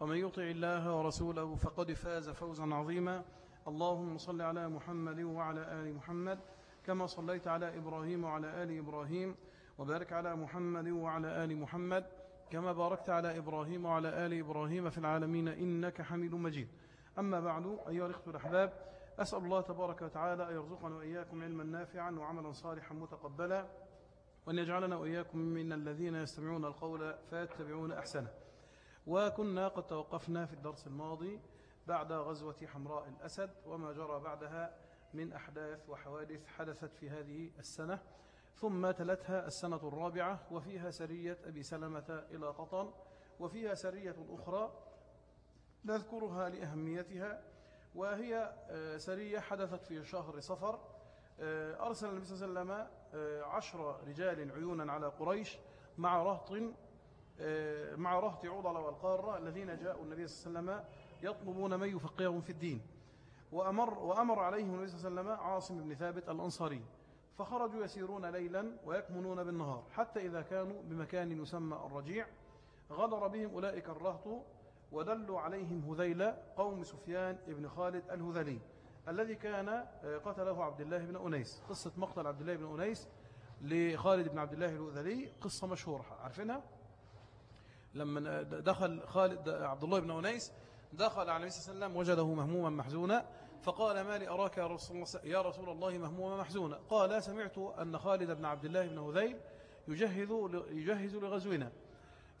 ومن يطع الله ورسوله فقد فاز فوزا عظيما. اللهم صل على محمد وعلى آل محمد كما صليت على إبراهيم وعلى آل إبراهيم وبارك على محمد وعلى آل محمد كما باركت على إبراهيم وعلى آل إبراهيم في العالمين إنك حميد مجيد. أما بعد أيها الإخوة الأحباب أسأل الله تبارك وتعالى أن يرزقنا وإياكم علما نافعا وعملا صالحا متقبلا وأن يجعلنا وإياكم من الذين يستمعون القول فيتبعون أحسنه. وكنا قد توقفنا في الدرس الماضي بعد غزوة حمراء الأسد وما جرى بعدها من أحداث وحوادث حدثت في هذه السنة ثم تلتها السنة الرابعة وفيها سرية أبي سلمة إلى قطن وفيها سرية أخرى نذكرها لأهميتها وهي سرية حدثت في شهر صفر أرسل النبي صلى الله عليه وسلم عشر رجال عيونا على قريش مع رهط مع رهط عضل والقارة الذين جاءوا النبي صلى الله عليه وسلم يطلبون من يفقههم في الدين. وأمر, وأمر عليهم النبي صلى الله عليه وسلم عاصم بن ثابت الأنصاري. فخرجوا يسيرون ليلا ويكمنون بالنهار حتى إذا كانوا بمكان يسمى الرجيع. غدر بهم أولئك الرهط ودلوا عليهم هذيل قوم سفيان بن خالد الهذلي الذي كان قتله عبد الله بن أنيس. قصة مقتل عبد الله بن أنيس لخالد بن عبد الله الهذلي قصة مشهورة عارفينها؟ لما دخل خالد عبد الله بن أنيس دخل على النبي صلى الله عليه وسلم وجده مهموما محزونا فقال ما لي أراك يا رسول الله, يا رسول الله مهموما محزونا. قال سمعت أن خالد بن عبد الله بن هذيل يجهز, يجهز لغزونا.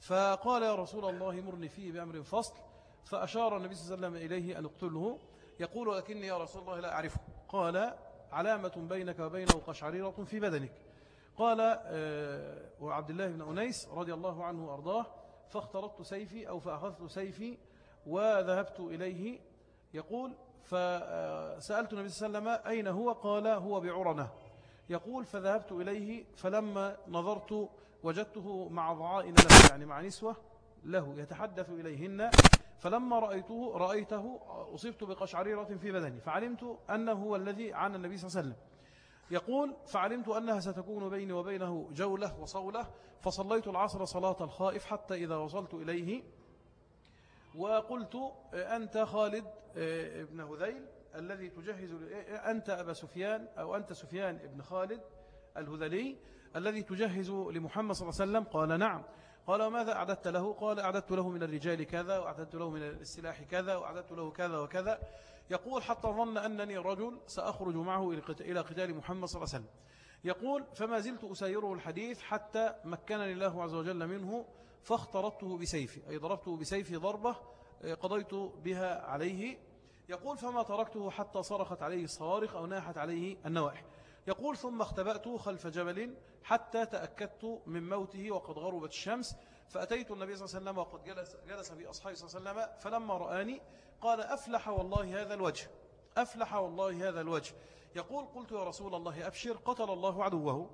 فقال يا رسول الله مرني فيه بأمر فصل. فأشار النبي صلى الله عليه وسلم إليه أن اقتله يقول لكني يا رسول الله لا أعرفه قال علامة بينك وبينه قشعريرة في بدنك. قال وعبد الله بن أنيس رضي الله عنه وأرضاه فاخترطت سيفي أو فأخذت سيفي وذهبت إليه. يقول فسألت النبي صلى الله عليه وسلم أين هو؟ قال هو بعرنة. يقول فذهبت إليه فلما نظرت وجدته مع ضعائن له يعني مع نسوة له يتحدث إليهن. فلما رأيته رأيته أصبت بقشعريرة في بدني فعلمت أنه هو الذي عن النبي صلى الله عليه وسلم. يقول فعلمت أنها ستكون بيني وبينه جولة وصولة فصليت العصر صلاة الخائف حتى إذا وصلت إليه. وقلت أنت خالد ابن هذيل الذي تجهز أنت أبا سفيان أو أنت سفيان ابن خالد الهذلي الذي تجهز لمحمد صلى الله عليه وسلم. قال نعم. قال وماذا أعددت له؟ قال أعددت له من الرجال كذا وأعددت له من السلاح كذا وأعددت له كذا وكذا. يقول حتى ظن أنني رجل سأخرج معه إلى قتال محمد صلى الله عليه وسلم. يقول فما زلت أسيره الحديث حتى مكنني الله عز وجل منه فاخترطته بسيفي أي ضربته بسيفي ضربة قضيت بها عليه. يقول فما تركته حتى صرخت عليه الصوارخ أو ناحت عليه النوائح يقول ثم اختبأت خلف جبل حتى تأكدت من موته وقد غربت الشمس فأتيت النبي صلى الله عليه وسلم وقد جلس, جلس بأصحابه صلى الله عليه وسلم فلما رآني قال أفلح والله هذا الوجه أفلح والله هذا الوجه. يقول قلت يا رسول الله أبشر قتل الله عدوه.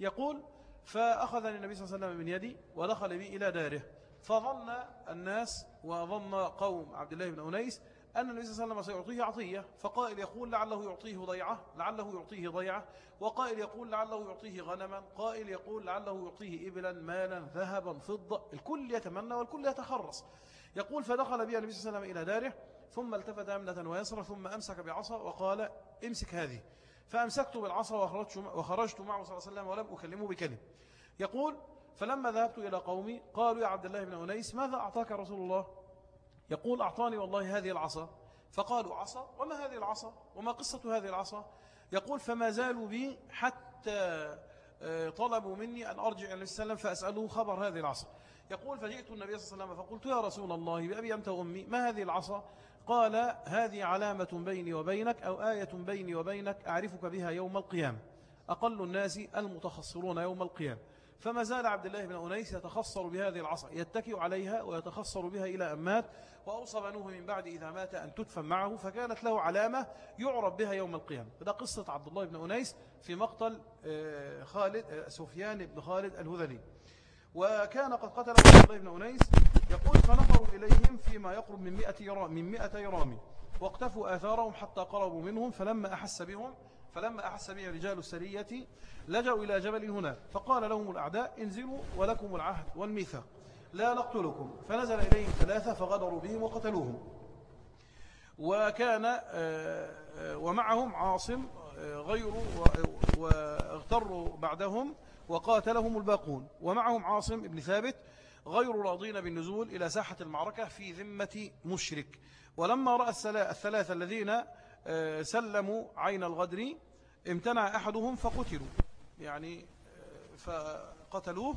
يقول فأخذني النبي صلى الله عليه وسلم من يدي ودخل بي إلى داره. فظن الناس وظن قوم عبد الله بن أنيس أن النبي صلى الله عليه وسلم سيعطيه عطية. فقائل يقول لعله يعطيه ضيعة لعله يعطيه ضيعة. وقائل يقول لعله يعطيه غنما. قائل يقول لعله يعطيه إبلا مالا ذهبا فضة. الكل يتمنى والكل يتخرص. يقول فدخل بي النبي صلى الله عليه وسلم إلى داره. ثم التفت أمنة ويسرى ثم أمسك بعصا وقال امسك هذه. فأمسكت بالعصا وخرجت, معه صلى الله عليه وسلم ولم أكلمه بكلم. يقول فلما ذهبت إلى قومي قالوا يا عبد الله بن أنيس ماذا أعطاك رسول الله؟ يقول أعطاني والله هذه العصا. فقالوا عصا؟ وما هذه العصا؟ وما قصة هذه العصا؟ يقول فما زالوا بي حتى آه، طلبوا مني أن أرجع إلى النبي صلى الله عليه وسلم فأسأله خبر هذه العصا. يقول فجئت النبي صلى الله عليه وسلم فقلت يا رسول الله بأبي أنت وأمي ما هذه العصا؟ قال هذه علامة بيني وبينك أو آية بيني وبينك أعرفك بها يوم القيامة. أقل الناس المتخصرون يوم القيامة. فما زال عبد الله بن أنيس يتخصر بهذه العصا يتكئ عليها ويتخصر بها إلى أن مات وأوصى بنوه من بعد إذا مات أن تدفن معه فكانت له علامة يعرف بها يوم القيامة. فده قصة عبد الله بن أنيس في مقتل آه، خالد آه، سفيان بن خالد الهذلي. وكان قد قتل عبد الله بن أنيس يقول فنظروا إليهم فيما يقرب من مئة يرام من مئة يرام واقتفوا آثارهم حتى قربوا منهم فلما أحس بهم فلما أحس به رجال السرية لجأوا إلى جبل هناك فقال لهم الأعداء انزلوا ولكم العهد والميثاق لا نقتلكم. فنزل إليهم ثلاثة فغدروا بهم وقتلوهم. وكان آه، آه، ومعهم عاصم آه، غير واغتروا بعدهم وقاتلهم الباقون. ومعهم عاصم بن ثابت غير راضين بالنزول إلى ساحة المعركة في ذمة مشرك. ولما رأى الثلاثة الذين سلموا عين الغدر امتنع أحدهم فقتلوا. يعني فقتلوه.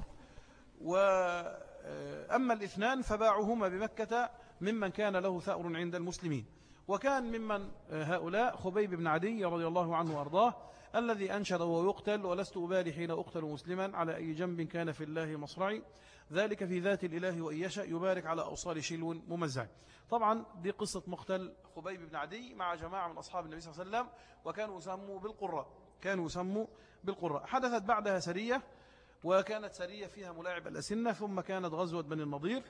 وأما الاثنان فباعهما بمكة ممن كان له ثأر عند المسلمين. وكان ممن هؤلاء خبيب بن عدي رضي الله عنه وأرضاه الذي أنشد وهو يقتل ولست أبالي حين أقتل مسلما على أي جنب كان في الله مصرعي. ذلك في ذات الإله وإن يشاء يبارك على أوصال شلو ممزع طبعا دي قصة مقتل خبيب بن عدي مع جماعة من أصحاب النبي صلى الله عليه وسلم وكانوا يسموا بالقراء. كانوا يسموا بالقراء. حدثت بعدها سرية وكانت سرية فيها ملاعب الأسنة ثم كانت غزوة بني النضير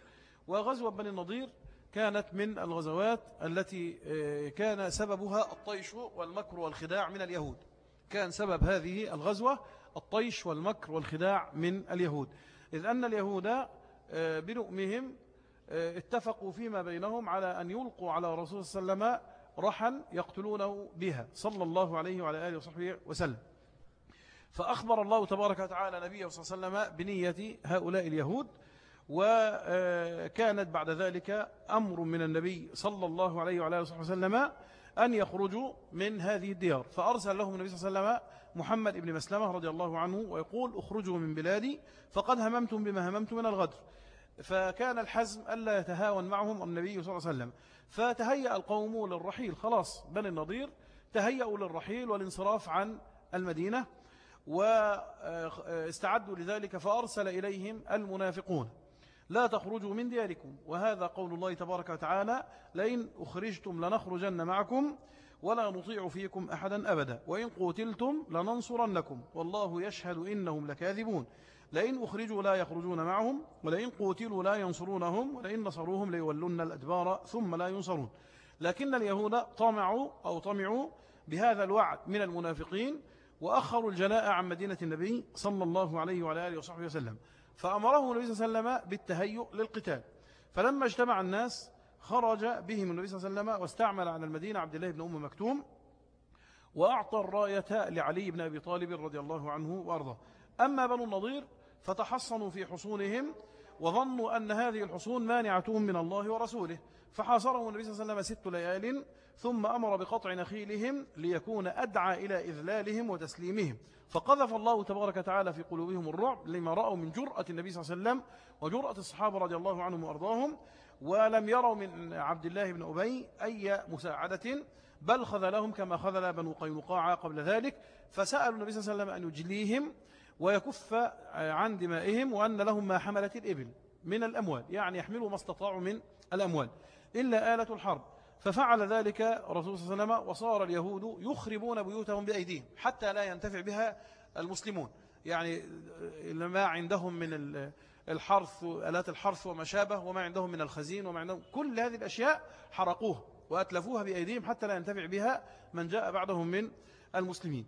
وغزوة بني النضير كانت من الغزوات التي آه، كان سببها الطيش والمكر والخداع من اليهود. كان سبب هذه الغزوة الطيش والمكر والخداع من اليهود. إذ أن اليهود آه، بلؤمهم آه، اتفقوا فيما بينهم على أن يلقوا على رسول صلى الله عليه وسلم رحا يقتلونه بها صلى الله عليه وعلى آله وصحبه وسلم. فأخبر الله تبارك وتعالى نبيه صلى الله عليه وسلم بنية هؤلاء اليهود وكانت بعد ذلك أمر من النبي صلى الله عليه وعلى آله وسلم أن يخرجوا من هذه الديار. فأرسل لهم النبي صلى الله عليه وسلم محمد بن مسلمة رضي الله عنه ويقول اخرجوا من بلادي فقد هممتم بما هممتم من الغدر. فكان الحزم ألا يتهاون معهم النبي صلى الله عليه وسلم. فتهيأ القوم للرحيل. خلاص بني النضير تهيأوا للرحيل والانصراف عن المدينة واستعدوا لذلك فأرسل إليهم المنافقون. لا تخرجوا من دياركم. وهذا قول الله تبارك وتعالى لئن أخرجتم لنخرجن معكم ولا نطيع فيكم أحدا أبدا. وإن قتلتم لننصرنكم. والله يشهد إنهم لكاذبون. لئن أخرجوا لا يخرجون معهم ولئن قتلوا لا ينصرونهم ولئن نصروهم ليولون الأدبار ثم لا ينصرون. لكن اليهود طمعوا أو طمعوا بهذا الوعد من المنافقين وأخروا الجلاء عن مدينة النبي صلى الله عليه وعلى آله وصحبه وسلم. فأمره النبي صلى الله عليه وسلم بالتهيؤ للقتال. فلما اجتمع الناس خرج بهم النبي صلى الله عليه وسلم واستعمل على المدينة عبد الله بن أم مكتوم وأعطى الراية لعلي بن أبي طالب رضي الله عنه وأرضاه. أما بنو النضير فتحصنوا في حصونهم وظنوا أن هذه الحصون مانعتهم من الله ورسوله. فحاصرهم النبي صلى الله عليه وسلم ست ليال ثم أمر بقطع نخيلهم ليكون أدعى إلى إذلالهم وتسليمهم. فقذف الله تبارك وتعالى في قلوبهم الرعب لما رأوا من جرأة النبي صلى الله عليه وسلم وجرأة الصحابة رضي الله عنهم وأرضاهم ولم يروا من عبد الله بن أبي أي مساعدة بل خذلهم كما خذل بنو قينقاع قبل ذلك. فسألوا النبي صلى الله عليه وسلم أن يجليهم ويكف عن دمائهم وأن لهم ما حملت الإبل من الأموال يعني يحملوا ما استطاعوا من الأموال إلا آلة الحرب. ففعل ذلك رسول صلى الله عليه وسلم وصار اليهود يخربون بيوتهم بأيديهم حتى لا ينتفع بها المسلمون. يعني ما عندهم من الحرث آلات الحرث وما شابه وما عندهم من الخزين وما عندهم كل هذه الأشياء حرقوها وأتلفوها بأيديهم حتى لا ينتفع بها من جاء بعدهم من المسلمين.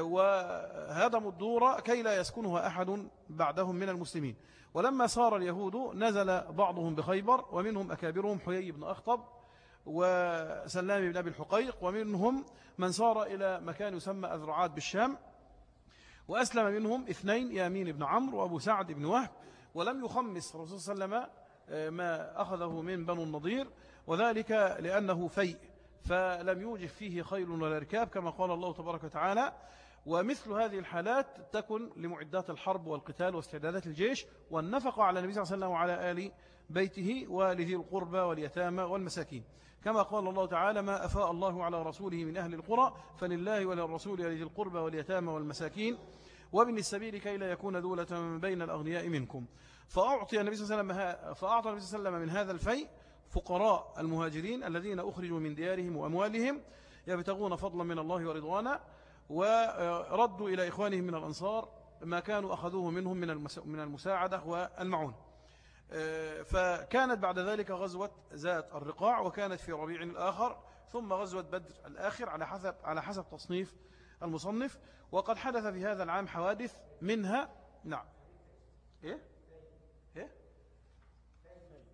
وهدموا الدور كي لا يسكنها أحد بعدهم من المسلمين. ولما صار اليهود نزل بعضهم بخيبر ومنهم أكابرهم حيي بن أخطب وسلام بن أبي الحقيق ومنهم من صار إلى مكان يسمى أذرعات بالشام وأسلم منهم اثنين يامين بن عمرو وأبو سعد بن وهب ولم يخمس الرسول صلى الله عليه وسلم آه، ما أخذه من بنو النضير وذلك لأنه فيء فلم يوجد فيه خيل ولا ركاب كما قال الله تبارك وتعالى ومثل هذه الحالات تكن لمعدات الحرب والقتال واستعدادات الجيش والنفقة على النبي صلى الله عليه وسلم وعلى آل بيته ولذي القربى واليتامى والمساكين. كما قال الله تعالى ما أفاء الله على رسوله من أهل القرى فلله وللرسول ولذي القربى واليتامى والمساكين وابن السبيل كي لا يكون دولة بين الأغنياء منكم. فأعطي النبي صلى الله عليه وسلم فأعطى النبي صلى الله عليه وسلم من هذا الفيء فقراء المهاجرين الذين أخرجوا من ديارهم وأموالهم يبتغون فضلا من الله ورضوانا وردوا إلى إخوانهم من الأنصار ما كانوا أخذوه منهم من المساعدة والمعون فكانت بعد ذلك غزوة ذات الرقاع وكانت في ربيع الآخر ثم غزوة بدر الآخر على حسب على حسب تصنيف المصنف وقد حدث في هذا العام حوادث منها نعم. إيه؟ إيه؟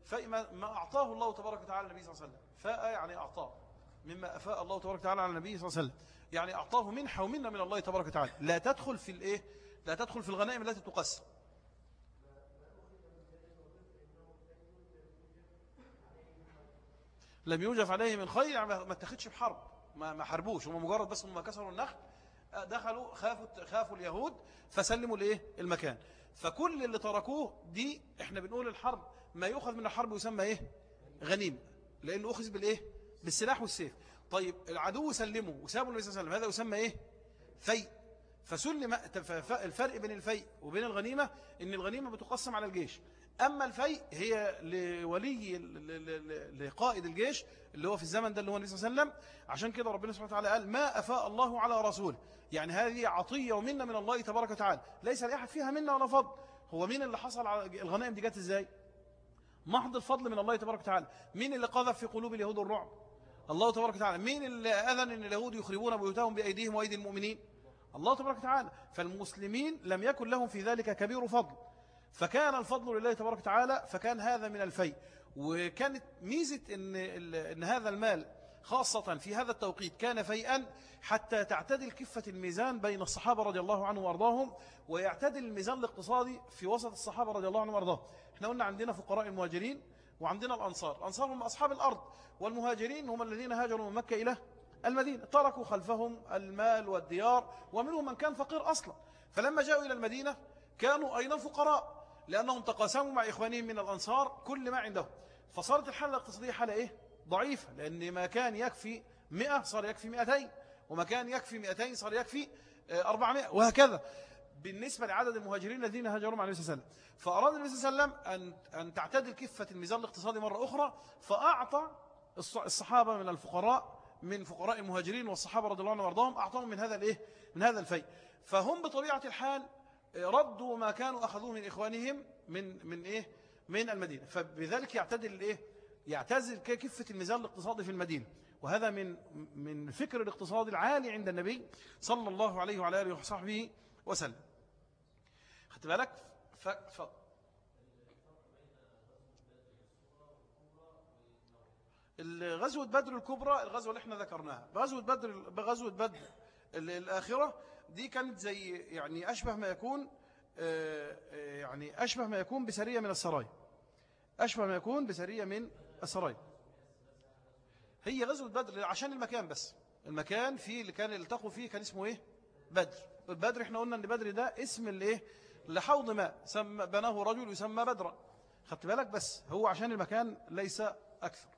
فما ما أعطاه الله تبارك وتعالى النبي صلى الله عليه وسلم. فاء يعني أعطاه. مما أفاء الله تبارك وتعالى على النبي صلى الله عليه وسلم. يعني أعطاه منحة ومنة من الله تبارك وتعالى. لا تدخل في الإيه؟ لا تدخل في الغنائم التي تقسم لم يوجف عليه من خير يعني ما اتخذش بحرب. ما حربوش هم مجرد بس هم كسروا النخل دخلوا خافوا خافوا اليهود فسلموا الايه المكان. فكل اللي تركوه دي إحنا بنقول الحرب ما يؤخذ من الحرب يسمى إيه؟ غنيم لأنه أخذ بالإيه؟ بالسلاح والسيف. طيب العدو سلمه وسابوا النبي صلى الله عليه وسلم هذا يسمى إيه؟ في فسلم الفرق بين الفيء وبين الغنيمة إن الغنيمة بتقسم على الجيش. أما الفيء هي لولي لقائد الجيش اللي هو في الزمن ده اللي هو النبي صلى الله عليه وسلم. عشان كده ربنا سبحانه وتعالى قال ما أفاء الله على رسوله يعني هذه عطية ومنة من الله تبارك وتعالى. ليس لأحد فيها منة ولا فضل. هو مين اللي حصل على الغنائم دي جت إزاي؟ محض الفضل من الله تبارك وتعالى. مين اللي قذف في قلوب اليهود الرعب؟ الله تبارك وتعالى. مين اللي أذن أن اليهود يخربون بيوتهم بأيديهم وأيدي المؤمنين؟ الله تبارك وتعالى. فالمسلمين لم يكن لهم في ذلك كبير فضل. فكان الفضل لله تبارك وتعالى فكان هذا من الفيء. وكانت ميزة إن, إن هذا المال خاصة في هذا التوقيت كان فيئا حتى تعتدل كفة الميزان بين الصحابة رضي الله عنهم وأرضاهم ويعتدل الميزان الاقتصادي في وسط الصحابة رضي الله عنهم وأرضاهم. إحنا قلنا عندنا فقراء المهاجرين وعندنا الأنصار. الأنصار هم أصحاب الأرض والمهاجرين هم الذين هاجروا من مكة إلى المدينة. تركوا خلفهم المال والديار ومنهم من كان فقير أصلا. فلما جاءوا إلى المدينة كانوا أيضا فقراء لأنهم تقاسموا مع إخوانهم من الأنصار كل ما عندهم فصارت الحالة الاقتصادية حالة إيه؟ ضعيفة لأن ما كان يكفي 100 صار يكفي 200 وما كان يكفي 200 صار يكفي 400 آه، وهكذا بالنسبة لعدد المهاجرين الذين هاجروا مع النبي صلى الله عليه وسلم فأراد النبي صلى الله عليه وسلم أن, أن تعتدل كفة الميزان الاقتصادي مرة أخرى فأعطى الصحابة من الفقراء من فقراء المهاجرين والصحابة رضي الله عنهم وأرضاهم أعطاهم من هذا الإيه؟ من هذا الفيء فهم بطبيعة الحال ردوا ما كانوا أخذوه من إخوانهم من من إيه؟ من المدينة. فبذلك يعتدل الإيه يعتزل كفة الميزان الاقتصادي في المدينة. وهذا من من فكر الاقتصاد العالي عند النبي صلى الله عليه وعلى آله وصحبه وسلم. خدت بالك؟ ف... ف... غزوة بدر الكبرى الغزوة اللي إحنا ذكرناها. غزوة بدر غزوة بدر الآخرة دي كانت زي يعني أشبه ما يكون آه، آه، يعني أشبه ما يكون بسرية من السرايا أشبه ما يكون بسرية من السرايا هي غزوة بدر عشان المكان بس. المكان فيه اللي كان التقوا فيه كان اسمه إيه؟ بدر. بدر إحنا قلنا إن بدر ده اسم الإيه؟ لحوض ماء. سمى بناه رجل يسمى بدرا خدت بالك؟ بس هو عشان المكان ليس أكثر.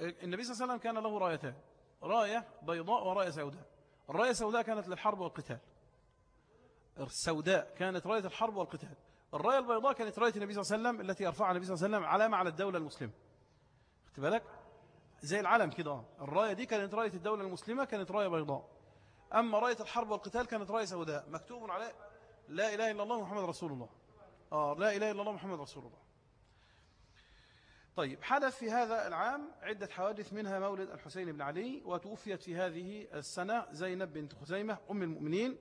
النبي صلى الله عليه وسلم كان له رايتان. راية بيضاء وراية سوداء. الراية السوداء كانت للحرب والقتال. السوداء كانت راية الحرب والقتال. الراية البيضاء كانت راية النبي صلى الله عليه وسلم التي يرفعها النبي صلى الله عليه وسلم علامة على الدولة المسلمة. خدت بالك؟ زي العلم كده الراية دي كانت راية الدولة المسلمة كانت راية بيضاء. أما راية الحرب والقتال كانت راية سوداء. مكتوب عليه لا إله إلا الله محمد رسول الله. آه لا إله إلا الله محمد رسول الله. طيب حدث في هذا العام عدة حوادث منها مولد الحسين بن علي وتوفيت في هذه السنة زينب بنت خزيمة أم المؤمنين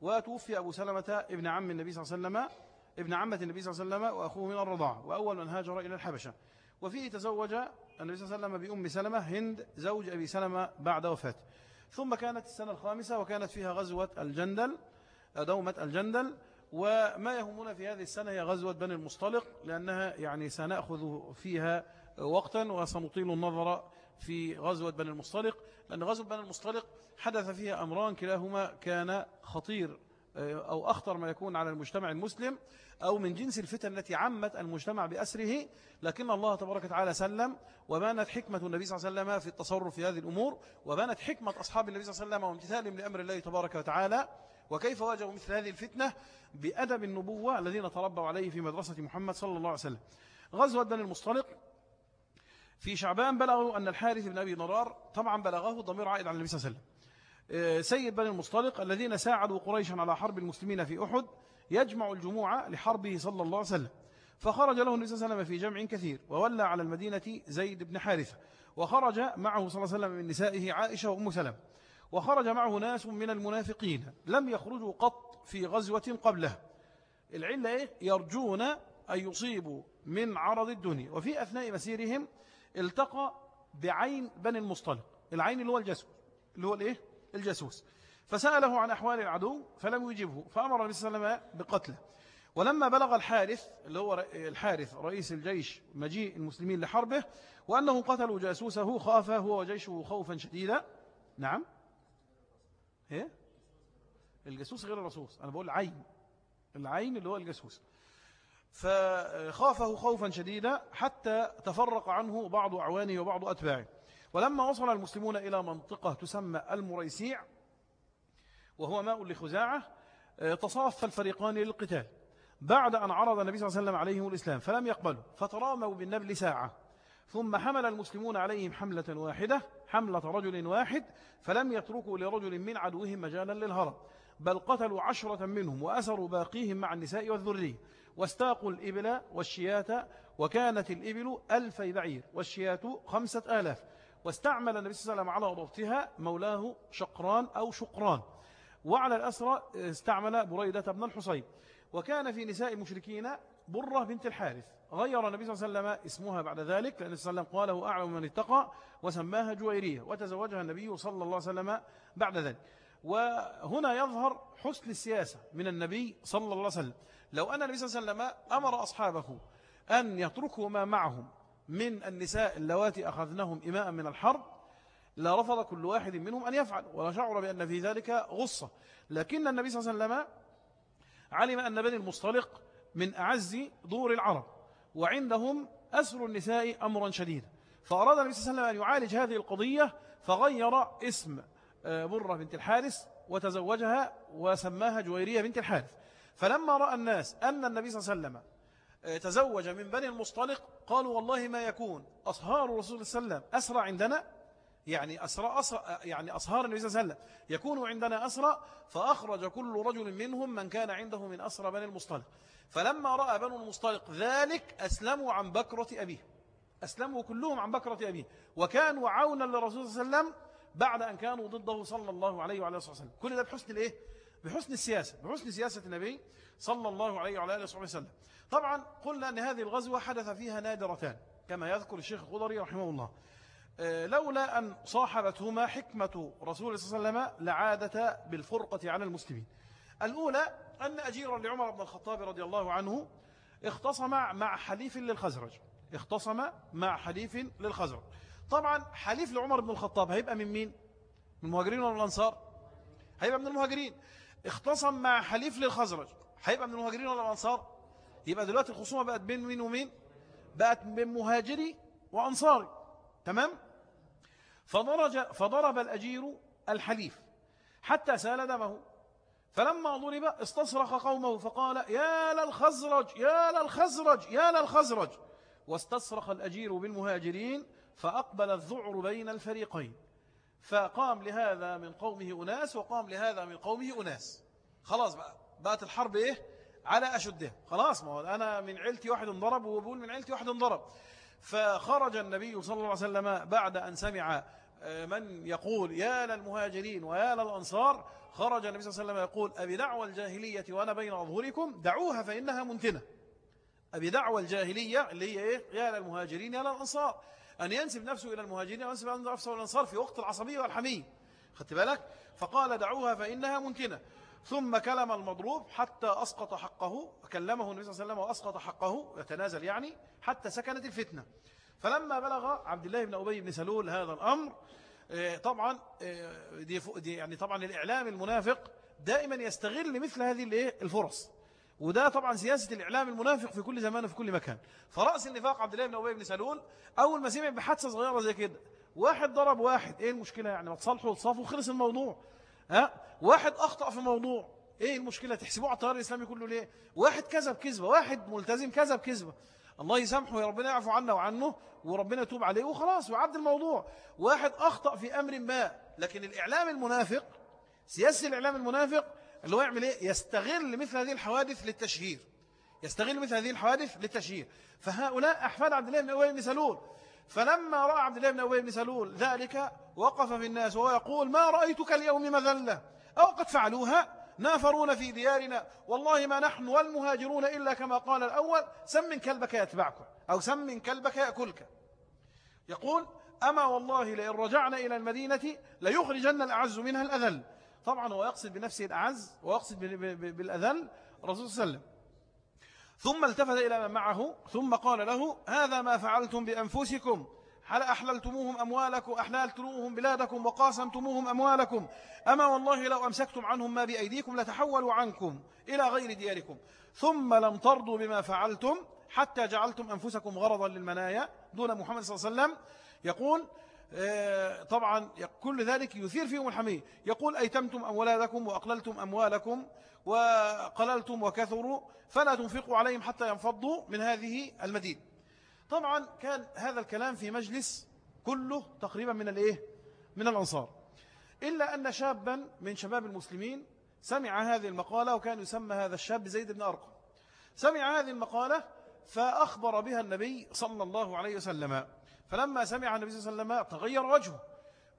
وتوفي أبو سلمة ابن عم النبي صلى الله عليه وسلم ابن عمة النبي صلى الله عليه وسلم وأخوه من الرضاعة وأول من هاجر إلى الحبشة. وفيه تزوج النبي صلى الله عليه وسلم بأم سلمة هند زوج أبي سلمة بعد وفاته. ثم كانت السنة الخامسة وكانت فيها غزوة الجندل دومة الجندل. وما يهمنا في هذه السنة هي غزوة بني المصطلق لأنها يعني سنأخذ فيها وقتا وسنطيل النظر في غزوة بني المصطلق لأن غزوة بني المصطلق حدث فيها أمران كلاهما كان خطير أو أخطر ما يكون على المجتمع المسلم أو من جنس الفتن التي عمت المجتمع بأسره لكن الله تبارك وتعالى سلم وبانت حكمة النبي صلى الله عليه وسلم في التصرف في هذه الأمور وبانت حكمة أصحاب النبي صلى الله عليه وسلم وامتثالهم لأمر الله تبارك وتعالى. وكيف واجهوا مثل هذه الفتنة بأدب النبوة الذين تربوا عليه في مدرسة محمد صلى الله عليه وسلم. غزوة بني المصطلق في شعبان بلغوا أن الحارث بن أبي نرار طبعا بلغه ضمير عائد عن النبي صلى الله عليه وسلم. آه، سيد بني المصطلق الذين ساعدوا قريشا على حرب المسلمين في أحد يجمع الجموع لحربه صلى الله عليه وسلم. فخرج له النبي صلى الله عليه وسلم في جمع كثير وولى على المدينة زيد بن حارثة وخرج معه صلى الله عليه وسلم من نسائه عائشة وأم سلم وخرج معه ناس من المنافقين. لم يخرجوا قط في غزوة قبله العلة إيه؟ يرجون أن يصيبوا من عرض الدنيا. وفي أثناء مسيرهم التقى بعين بني المصطلق. العين اللي هو الجاسوس. اللي هو الإيه؟ الجاسوس. فسأله عن أحوال العدو فلم يجبه. فأمر النبي صلى الله عليه وسلم بقتله. ولما بلغ الحارث اللي هو الحارث رئيس الجيش مجيء المسلمين لحربه وأنه قتلوا جاسوسه خاف هو وجيشه خوفا شديدا. نعم. إيه؟ الجاسوس غير الرصوص. أنا بقول عين العين اللي هو الجاسوس. فخافه خوفا شديدا حتى تفرق عنه بعض أعوانه وبعض أتباعه. ولما وصل المسلمون إلى منطقة تسمى المريسيع وهو ماء لخزاعة آه، تصاف الفريقان للقتال بعد أن عرض النبي صلى الله عليه وسلم عليهم الإسلام فلم يقبلوا فتراموا بالنبل ساعة. ثم حمل المسلمون عليهم حملة واحدة حملة رجل واحد فلم يتركوا لرجل من عدوهم مجالا للهرب بل قتلوا عشرة منهم وأسروا باقيهم مع النساء والذرية. واستاقوا الإبل والشيات وكانت الإبل ألفي بعير والشيات خمسة آلاف. واستعمل النبي صلى الله عليه وسلم على ضبطها مولاه شقران أو شقران. وعلى الأسرى استعمل بريدة بن الحصيب. وكان في نساء المشركين برة بنت الحارث. غير النبي صلى الله عليه وسلم اسمها بعد ذلك لأن صلى الله عليه وسلم قاله أعلم من اتقى وسماها جويرية وتزوجها النبي صلى الله عليه وسلم بعد ذلك. وهنا يظهر حسن السياسة من النبي صلى الله عليه وسلم. لو أن النبي صلى الله عليه وسلم أمر أصحابه أن يتركوا ما معهم من النساء اللواتي أخذناهم إماء من الحرب لرفض كل واحد منهم أن يفعل ولا شعر بأن في ذلك غصة. لكن النبي صلى الله عليه وسلم علم أن بني المصطلق من أعز دور العرب وعندهم أسر النساء أمرا شديدا. فأراد النبي صلى الله عليه وسلم أن يعالج هذه القضية فغير اسم آه، برة بنت الحارث وتزوجها وسماها جويرية بنت الحارث. فلما رأى الناس أن النبي صلى الله عليه وسلم آه، تزوج من بني المصطلق قالوا والله ما يكون. أصهار رسول صلى الله عليه وسلم أسرى عندنا يعني أسرى, أسرى يعني أصهار النبي صلى الله عليه وسلم. يكون عندنا أسرى فأخرج كل رجل منهم من كان عنده من أسرى بني المصطلق. فلما رأى بنو المصطلق ذلك أسلموا عن بكرة أبيه. أسلموا كلهم عن بكرة أبيه. وكانوا عونا للرسول صلى الله عليه وسلم بعد أن كانوا ضده صلى الله عليه وعلى وسلم. كل ده بحسن الإيه؟ بحسن السياسة. بحسن سياسة النبي صلى الله عليه وعلى آله وسلم. طبعا قلنا أن هذه الغزوة حدث فيها نادرتان كما يذكر الشيخ الخضري رحمه الله. آه، لولا أن صاحبتهما حكمة رسول صلى الله عليه وسلم لعادة بالفرقة على المسلمين. الأولى أن أجيرا لعمر بن الخطاب رضي الله عنه اختصم مع حليف للخزرج اختصم مع حليف للخزرج طبعا حليف لعمر بن الخطاب هيبقى من مين؟ من المهاجرين ولا الأنصار؟ هيبقى من المهاجرين اختصم مع حليف للخزرج هيبقى من المهاجرين ولا الأنصار؟ يبقى دلوقتي الخصومة بقت بين مين ومين؟ بقت بين مهاجري وأنصاري تمام؟ فضرج فضرب الأجير الحليف حتى سال دمه فلما ضرب استصرخ قومه فقال يا للخزرج يا للخزرج يا للخزرج. واستصرخ الأجير بالمهاجرين فأقبل الذعر بين الفريقين. فقام لهذا من قومه أناس وقام لهذا من قومه أناس. خلاص بقى بقت الحرب إيه؟ على أشدها خلاص ما هو أنا من عيلتي واحد انضرب وبقول من عيلتي واحد انضرب. فخرج النبي صلى الله عليه وسلم بعد أن سمع من يقول يا للمهاجرين ويا للأنصار خرج النبي صلى الله عليه وسلم يقول أبي دعوى الجاهلية وأنا بين أظهركم دعوها فإنها منتنة. أبي دعوى الجاهلية اللي هي إيه؟ يا للمهاجرين يا للأنصار. أن ينسب نفسه إلى المهاجرين وينسب نفسه إلى الأنصار في وقت العصبية والحمية. خدت بالك؟ فقال دعوها فإنها منتنة. ثم كلم المضروب حتى أسقط حقه كلمه النبي صلى الله عليه وسلم وأسقط حقه يتنازل يعني حتى سكنت الفتنة. فلما بلغ عبد الله بن أبي بن سلول هذا الأمر آه، طبعا آه، دي يعني طبعا الإعلام المنافق دائما يستغل مثل هذه الفرص. وده طبعا سياسة الإعلام المنافق في كل زمان وفي كل مكان. فرأس النفاق عبد الله بن أبي بن سلول أول ما سمع بحادثة صغيرة زي كده واحد ضرب واحد. إيه المشكلة يعني؟ ما تصالحوا وتصافوا وخلص الموضوع. ها؟ واحد أخطأ في موضوع إيه المشكلة؟ تحسبوه على التيار الإسلامي كله ليه؟ واحد كذب كذبة واحد ملتزم كذب كذبة. الله يسامحه يا ربنا يعفو عنا وعنه وربنا يتوب عليه. وخلاص وعد الموضوع. واحد أخطأ في أمر ما لكن الإعلام المنافق سياسة الإعلام المنافق اللي هو يعمل إيه؟ يستغل مثل هذه الحوادث للتشهير. يستغل مثل هذه الحوادث للتشهير. فهؤلاء أحفاد عبد الله بن أبي بن سلول. فلما رأى عبد الله بن أبي بن سلول ذلك وقف في الناس وهو يقول ما رأيتك اليوم مذلة؟ أو قد فعلوها نافرون في ديارنا. والله ما نحن والمهاجرون إلا كما قال الأول سم كلبك يتبعك أو سم كلبك يأكلك. يقول أما والله لئن رجعنا إلى المدينة ليخرجن الأعز منها الأذل. طبعا هو يقصد بنفسه الأعز ويقصد بالأذل الرسول صلى الله عليه وسلم. ثم التفت إلى من معه ثم قال له هذا ما فعلتم بأنفسكم. هل أحللتموهم أموالكم أحللتموهم بلادكم وقاسمتموهم أموالكم؟ أما والله لو أمسكتم عنهم ما بأيديكم لتحولوا عنكم إلى غير دياركم. ثم لم ترضوا بما فعلتم حتى جعلتم أنفسكم غرضا للمنايا دون محمد صلى الله عليه وسلم. يقول آه، طبعا كل ذلك يثير فيهم الحمية يقول أيتمتم أولادكم وأقللتم أموالكم وقللتم وكثروا فلا تنفقوا عليهم حتى ينفضوا من هذه المدينة طبعا كان هذا الكلام في مجلس كله تقريبا من الإيه؟ من الأنصار. إلا أن شابا من شباب المسلمين سمع هذه المقالة وكان يسمى هذا الشاب زيد بن أرقم. سمع هذه المقالة فأخبر بها النبي صلى الله عليه وسلم. فلما سمع النبي صلى الله عليه وسلم تغير وجهه.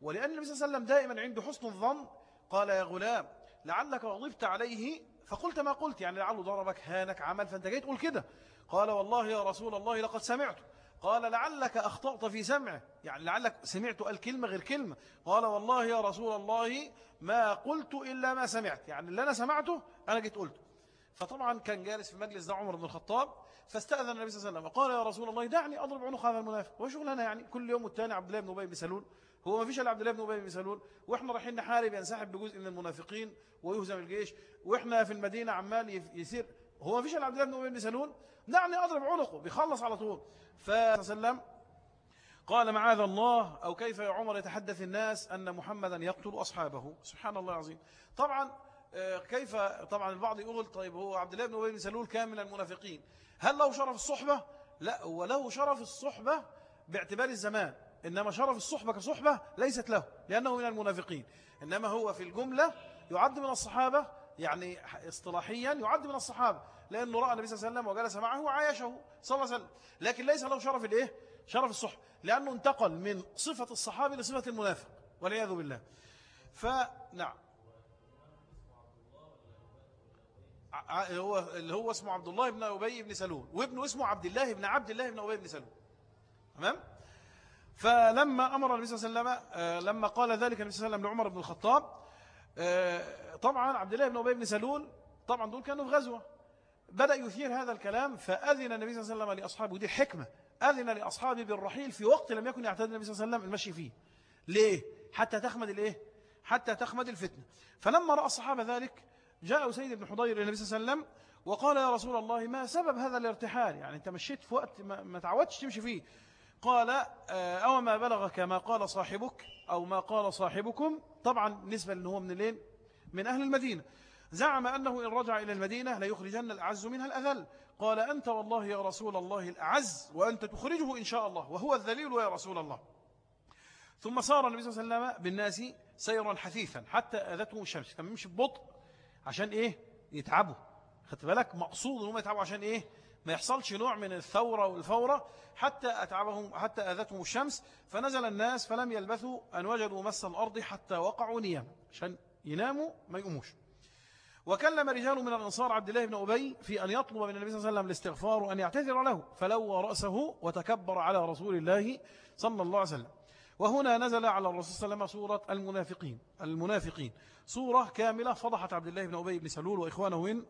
ولأن النبي صلى الله عليه وسلم دائما عنده حسن الظن قال يا غلام لعلك غضبت عليه فقلت ما قلت يعني لعله ضربك هانك عمل فأنت جاي تقول كده. قال والله يا رسول الله لقد سمعت. قال لعلك أخطأت في سمعه. يعني لعلك سمعت الكلمة غير كلمة. قال والله يا رسول الله ما قلت إلا ما سمعت. يعني اللي أنا سمعته أنا جيت قلته. فطبعا كان جالس في مجلس ده عمر بن الخطاب فاستأذن النبي صلى الله عليه وسلم. وقال يا رسول الله دعني أضرب عنق هذا المنافق. وشغلنا يعني كل يوم والتاني عبد الله بن أبي بن سلول. هو ما فيش إلا عبد الله بن أبي بن سلول. وإحنا رايحين نحارب ينسحب بجزء من المنافقين ويهزم الجيش. وإحنا في المدينة عمال يسير. هو ما فيش إلا عبد الله بن أبي بن سلول. دعني أضرب عنقه بيخلص على طول. فسلم قال معاذ الله أو كيف يا عمر يتحدث الناس أن محمدا يقتل أصحابه؟ سبحان الله العظيم. طبعا آه، كيف؟ طبعا البعض يقول طيب هو عبد الله بن أبي بن سلول كان من المنافقين. هل له شرف الصحبة؟ لا هو له شرف الصحبة باعتبار الزمان. إنما شرف الصحبة كصحبة ليست له لأنه من المنافقين. إنما هو في الجملة يعد من الصحابة يعني اصطلاحيا يعد من الصحابة لأنه رأى النبي صلى الله عليه وسلم وجلس معه وعايشه صلى الله عليه وسلم. لكن ليس له شرف الإيه؟ شرف الصحبة لأنه انتقل من صفة الصحابي لصفة المنافق والعياذ بالله. فنعم. هو اللي هو اسمه عبد الله بن أبي بن سلول وابنه اسمه عبد الله بن عبد الله بن أبي بن سلول. تمام؟ فلما أمر النبي صلى الله عليه وسلم آه، لما قال ذلك النبي صلى الله عليه وسلم لعمر بن الخطاب طبعا عبد الله بن أبي بن سلول طبعا دول كانوا في غزوة. بدأ يثير هذا الكلام فأذن النبي صلى الله عليه وسلم لأصحابه ودي حكمة. أذن لأصحابه بالرحيل في وقت لم يكن يعتد النبي صلى الله عليه وسلم المشي فيه. ليه؟ حتى تخمد الإيه؟ حتى تخمد الفتنة. فلما رأى الصحابة ذلك جاء سيد بن حضير النبي صلى الله عليه وسلم وقال يا رسول الله ما سبب هذا الارتحال؟ يعني أنت مشيت في وقت ما, ما تعودش تمشي فيه. قال آه، أو ما بلغك ما قال صاحبك أو ما قال صاحبكم. طبعا نسبة لأنه هو من الليل من أهل المدينة. زعم أنه إن رجع إلى المدينة ليخرجن الأعز منها الأذل. قال أنت والله يا رسول الله الأعز وأنت تخرجه إن شاء الله وهو الذليل يا رسول الله. ثم صار النبي صلى الله عليه وسلم بالناس سيرا حثيثا حتى أذته الشمس. كان يمشي ببطء عشان إيه؟ يتعبوا. خدت بالك؟ مقصود أنهم يتعبوا عشان إيه؟ ما يحصلش نوع من الثورة والفورة حتى أتعبهم حتى أذتهم الشمس. فنزل الناس فلم يلبثوا أن وجدوا مس الأرض حتى وقعوا نيام عشان يناموا ما يقوموش. وكلم رجال من الأنصار عبد الله بن أبي في أن يطلب من النبي صلى الله عليه وسلم الاستغفار وأن يعتذر له فلوى رأسه وتكبر على رسول الله صلى الله عليه وسلم. وهنا نزل على الرسول صلى الله عليه وسلم سورة المنافقين المنافقين. سورة كاملة فضحت عبد الله بن أبي بن سلول وإخوانه من.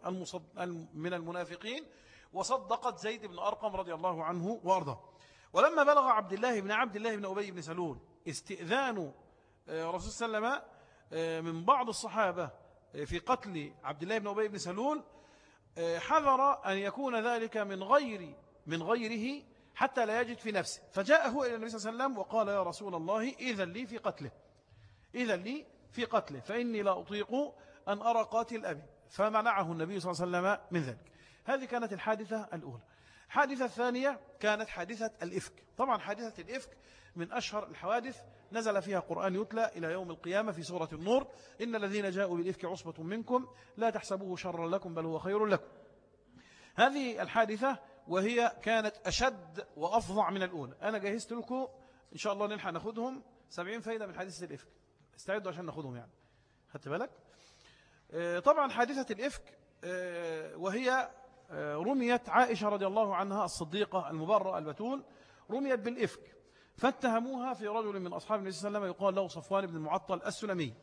من المنافقين. وصدقت زيد بن أرقم رضي الله عنه وأرضاه. ولما بلغ عبد الله بن عبد الله بن أبي بن سلول استئذان آه، رسول الله آه، من بعض الصحابة آه، في قتل عبد الله بن أبي بن سلول حذر أن يكون ذلك من غير من غيره حتى لا يجد في نفسه. فجاءه إلى النبي صلى الله عليه وسلم وقال يا رسول الله إذا لي في قتله إذا لي في قتله فإني لا أطيق أن أرى قاتل أبي. فمنعه النبي صلى الله عليه وسلم من ذلك. هذه كانت الحادثة الأولى. الحادثة الثانية كانت حادثة الإفك. طبعا حادثة الإفك من أشهر الحوادث نزل فيها قرآن يتلى إلى يوم القيامة في سورة النور. إن الذين جاءوا بالإفك عصبة منكم لا تحسبوه شرا لكم بل هو خير لكم. هذه الحادثة وهي كانت أشد وأفظع من الأولى. أنا جهزت لكم إن شاء الله نلحق ناخدهم. سبعين فايدة من حادثة الإفك. استعدوا عشان ناخدهم يعني. خدت بالك؟ آه، طبعا حادثة الإفك آه، وهي رميت عائشة رضي الله عنها الصديقة المبرة البتول رميت بالإفك فاتهموها في رجل من أصحاب النبي صلى الله عليه وسلم يقال له صفوان بن المعطل السلمي.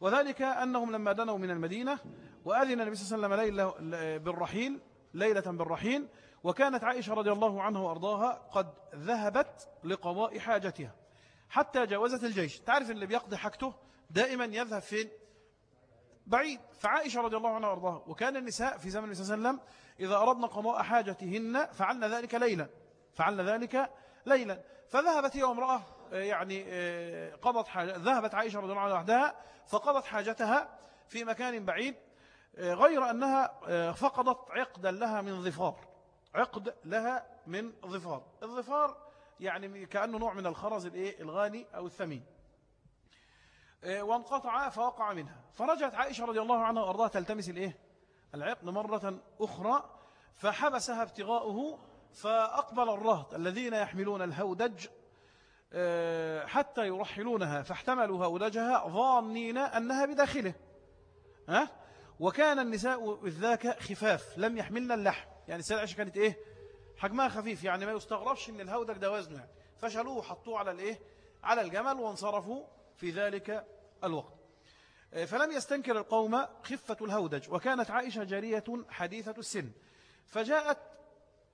وذلك أنهم لما دنوا من المدينة وأذن النبي صلى الله عليه وسلم ليلة بالرحيل ليلة بالرحيل وكانت عائشة رضي الله عنها وأرضاها قد ذهبت لقضاء حاجتها حتى جاوزت الجيش. تعرف اللي بيقضي حاجته؟ دائما يذهب فين؟ بعيد. فعائشة رضي الله عنها وأرضاها. وكان النساء في زمن النبي صلى الله عليه وسلم إذا أردنا قضاء حاجتهن فعلنا ذلك ليلا. فعلنا ذلك ليلا. فذهبت هي وامرأة آه، يعني آه، قضت حاجة ذهبت عائشة رضي الله عنها وحدها فقضت حاجتها في مكان بعيد آه، غير أنها فقدت عقدا لها من ظفار. عقد لها من ظفار. الظفار يعني كأنه نوع من الخرز الغالي أو الثمين. وانقطع فوقع منها. فرجعت عائشة رضي الله عنها وأرضاها تلتمس الإيه؟ العقد مرة أخرى فحبسها ابتغاؤه فأقبل الرهط الذين يحملون الهودج آه، حتى يرحلونها فاحتملوا هودجها ظانين أنها بداخله. ها؟ وكان النساء ذاك خفاف لم يحملن اللحم. يعني السيدة عائشة كانت؟ إيه؟ حجمها خفيف يعني ما يستغربش أن الهودج ده وزنه يعني فشلوه وحطوه على الإيه؟ على الجمل وانصرفوا في ذلك الوقت. فلم يستنكر القوم خفة الهودج وكانت عائشة جارية حديثة السن. فجاءت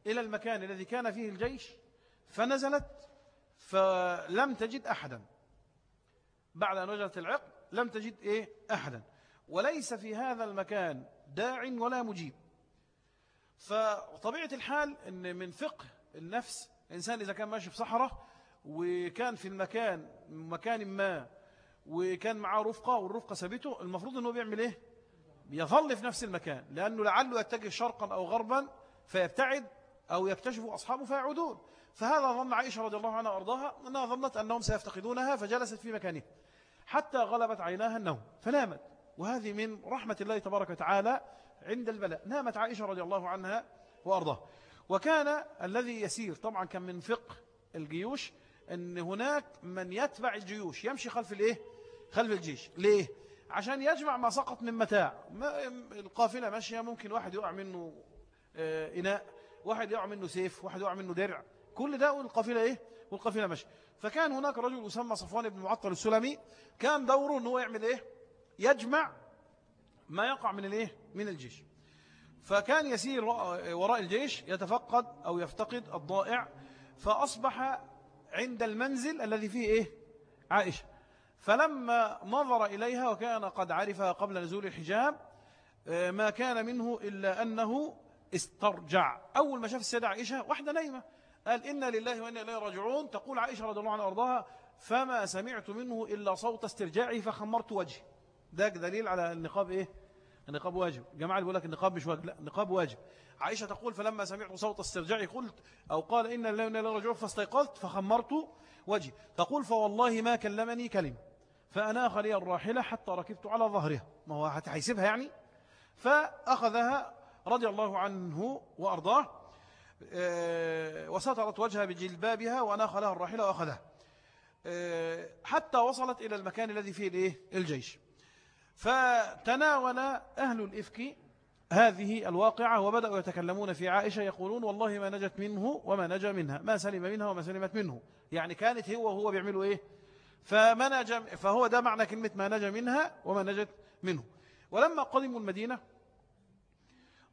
إلى المكان الذي كان فيه الجيش فنزلت فلم تجد أحدا. بعد أن وجدت العقد لم تجد إيه؟ أحدا. وليس في هذا المكان داع ولا مجيب. فطبيعة الحال أن من فقه النفس الإنسان إذا كان ماشي في صحراء وكان في المكان مكان ما وكان معاه رفقة والرفقة سابته. المفروض أنه بيعمل إيه؟ بيظل في نفس المكان لأنه لعله يتجه شرقا أو غربا فيبتعد أو يكتشف أصحابه فيعودون. فهذا ظن عائشة رضي الله عنها وأرضاها أنها ظنت أنهم سيفتقدونها فجلست في مكانها حتى غلبت عيناها النوم فنامت. وهذه من رحمة الله تبارك وتعالى عند البلاء. نامت عائشة رضي الله عنها وأرضاها. وكان الذي يسير طبعا كان من فقه الجيوش أن هناك من يتبع الجيوش يمشي خلف الإيه؟ خلف الجيش. ليه؟ عشان يجمع ما سقط من متاع. القافلة ماشية ممكن واحد يقع منه آه، إناء واحد يقع منه سيف واحد يقع منه درع. كل ده والقافلة إيه؟ والقافلة ماشية. فكان هناك رجل يسمى صفوان بن معطل السلمي. كان دوره أنه يعمل إيه؟ يجمع ما يقع من الإيه؟ من الجيش. فكان يسير وراء الجيش يتفقد أو يفتقد الضائع فأصبح عند المنزل الذي فيه إيه؟ عائشة. فلما نظر إليها وكان قد عرفها قبل نزول الحجاب آه، ما كان منه إلا أنه استرجع. أول ما شاف السيدة عائشة واحدة نايمة قال إنا لله وإنا إليه راجعون. تقول عائشة رضي الله عنها وأرضاها فما سمعت منه إلا صوت استرجاعه فخمرت وجهي. ده دليل على النقاب إيه؟ النقاب واجب. جماعة بيقول لك النقاب مش واجب. لا النقاب واجب. عائشة تقول فلما سمعت صوت استرجاعي قلت أو قال إن لله وإنا إليه راجعون فاستيقظت فخمرت وجهي. تقول فوالله ما كلمني كلمة. فأناخ لي الراحلة حتى ركبت على ظهرها. ما هو هيسيبها يعني؟ فأخذها رضي الله عنه وأرضاه آه، وسترت وجهها بجلبابها وأناخ لها الراحلة وأخذها. آه، حتى وصلت إلى المكان الذي فيه الجيش. فتناول أهل الإفك هذه الواقعة وبدأوا يتكلمون في عائشة يقولون والله ما نجت منه وما نجا منها ما سلم منها وما سلمت منه. يعني كانت هو وهو بيعملوا إيه؟ فما نجا فهو ده معنى كلمة ما نجا منها وما نجت منه. ولما قدموا المدينة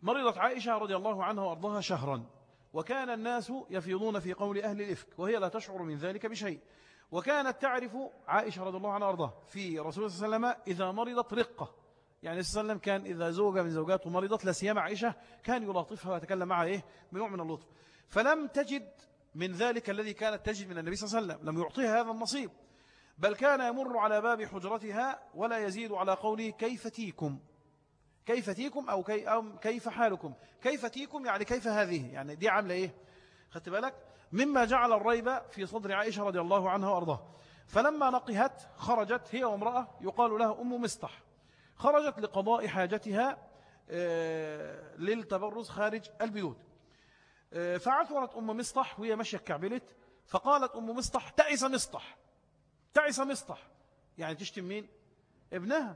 مرضت عائشة رضي الله عنها وأرضها شهرا وكان الناس يفيضون في قول أهل الإفك وهي لا تشعر من ذلك بشيء. وكانت تعرف عائشة رضي الله عنها وأرضها في رسول الله صلى الله عليه وسلم إذا مرضت رقة. يعني صلى الله عليه وسلم كان إذا زوجة من زوجاته مرضت لا سيما عائشة كان يلاطفها ويتكلم معها إيه؟ بنوع من اللطف. فلم تجد من ذلك الذي كانت تجد من النبي صلى الله عليه وسلم لم يعطيها هذا النصيب. بل كان يمر على باب حجرتها ولا يزيد على قوله كيف تيكم؟ كيف تيكم أو, كي أو كيف حالكم؟ كيف تيكم يعني كيف هذه؟ يعني دي عاملة إيه؟ خدت بالك؟ مما جعل الريب في صدر عائشة رضي الله عنها وأرضاه. فلما نقهت خرجت هي وامرأة يقال لها أم مستح خرجت لقضاء حاجتها آه، للتبرز خارج البيوت. آه، فعثرت أم مصطح وهي ماشية كعبلت فقالت أم مصطح تعس مصطح. تعس مصطح. يعني تشتم مين؟ ابنها.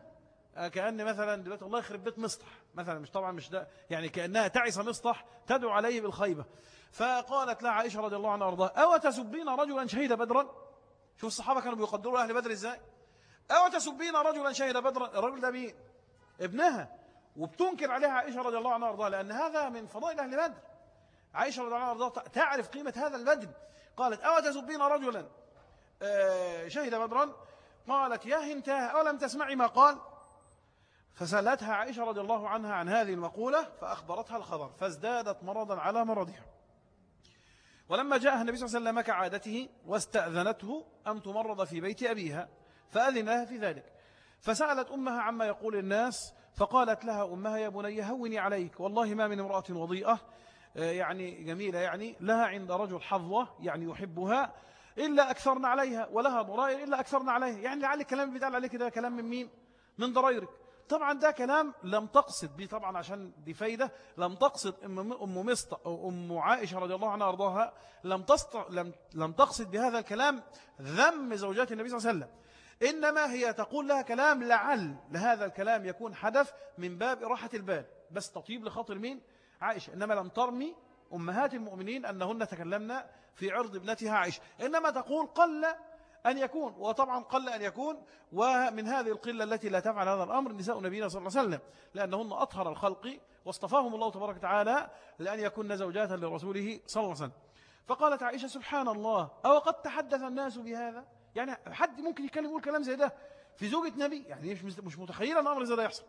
آه، كأن مثلا دلوقتي الله يخرب بيت مصطح. مثلا مش طبعا مش ده. يعني كأنها تعس مصطح تدعو عليه بالخيبة. فقالت لها عائشة رضي الله عنها وأرضاها أو تسبين رجلا شهيد بدرا؟ شوف الصحابة كانوا بيقدروا أهل بدر إزاي. أو تسبين رجلا شهد بدرا؟ الرجل ده مين؟ ابنها. وبتنكر عليها عائشة رضي الله عنها وأرضاها لأن هذا من فضائل أهل بدر. عائشة رضي الله عنها وأرضاها تعرف قيمة هذا البدر قالت أو تسبين رجلا؟ شهد بدرا. قالت يا هنتاه أولم تسمعي ما قال؟ فسألتها عائشة رضي الله عنها عن هذه المقولة فأخبرتها الخبر فازدادت مرضا على مرضها. ولما جاء النبي صلى الله عليه وسلم كعادته واستأذنته أن تمرض في بيت أبيها فأذن لها في ذلك. فسألت أمها عما يقول الناس فقالت لها أمها يا بني هوني عليك والله ما من امرأة وضيئة. آه، يعني جميلة يعني لها عند رجل حظوة يعني يحبها إلا أكثرنا عليها ولها ضرائر إلا أكثرنا عليها. يعني لعل الكلام اللي بيتقال عليك ده كلام من مين؟ من ضرائرك. طبعا ده كلام لم تقصد به طبعا عشان دي فايدة. لم تقصد أم مست أو أم عائشة رضي الله عنها أرضاها. لم, تست... لم... لم تقصد بهذا الكلام ذم زوجات النبي صلى الله عليه وسلم. إنما هي تقول لها كلام لعل لهذا الكلام يكون حدث من باب راحة البال. بس تطيب لخاطر مين؟ عائشة. إنما لم ترمي أمهات المؤمنين أنهن تكلمنا في عرض ابنتها عائشة. إنما تقول قل أن يكون وطبعا قل أن يكون ومن هذه القلة التي لا تفعل هذا الأمر نساء نبينا صلى الله عليه وسلم لأنهن أطهر الخلق واصطفاهم الله تبارك وتعالى لأن يكون زوجاتا لرسوله صلى الله عليه وسلم. فقالت عائشة سبحان الله أو قد تحدث الناس بهذا؟ يعني حد ممكن يتكلم يقول كلام زي ده في زوجة نبي؟ يعني مش مش متخيلة أن أمر زي ده يحصل.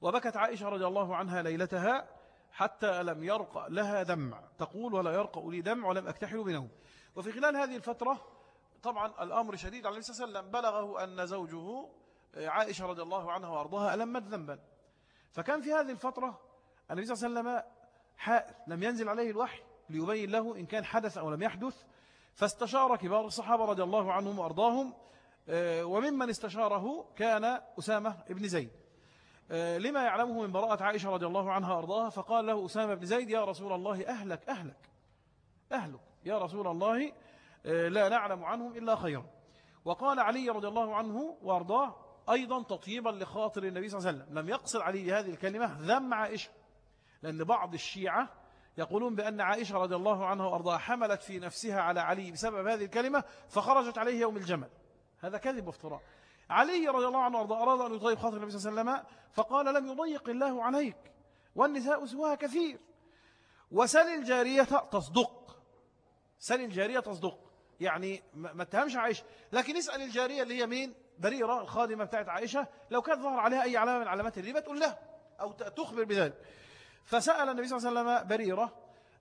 وبكت عائشة رضي الله عنها ليلتها حتى لم يرقى لها دمع. تقول ولا يرقى لي دمع ولم أكتحل بنوم وفي خلال هذه الفترة طبعا الأمر شديد على النبي صلى الله عليه وسلم بلغه أن زوجه عائشة رضي الله عنها وأرضاها ألمت ذنبا. فكان في هذه الفترة النبي صلى الله عليه وسلم حائر لم ينزل عليه الوحي ليبين له إن كان حدث أو لم يحدث. فاستشار كبار الصحابة رضي الله عنهم وأرضاهم. آه، وممن استشاره كان أسامة بن زيد. لما يعلمه من براءة عائشة رضي الله عنها أرضاها فقال له أسامة بن زيد يا رسول الله أهلك أهلك أهلك يا رسول الله آه، لا نعلم عنهم إلا خيرا. وقال علي رضي الله عنه وأرضاه أيضا تطيبا لخاطر النبي صلى الله عليه وسلم. لم يقصر علي هذه الكلمة ذم عائشة لأن بعض الشيعة يقولون بأن عائشة رضي الله عنها وأرضاها حملت في نفسها على علي بسبب هذه الكلمة فخرجت عليه يوم الجمل. هذا كذب وافتراء. علي رضي الله عنه أراد أن يطيب خاطر النبي صلى الله عليه وسلم فقال لم يضيق الله عليك والنساء سواها كثير. وسل الجارية تصدق سل الجارية تصدق يعني ما اتهمش عائشة لكن اسأل الجارية اللي هي مين؟ بريرة الخادمة بتاعت عائشة لو كانت ظهر عليها أي علامة من علامات الربا تقول لها أو تخبر بذلك. فسأل النبي صلى الله عليه وسلم بريرة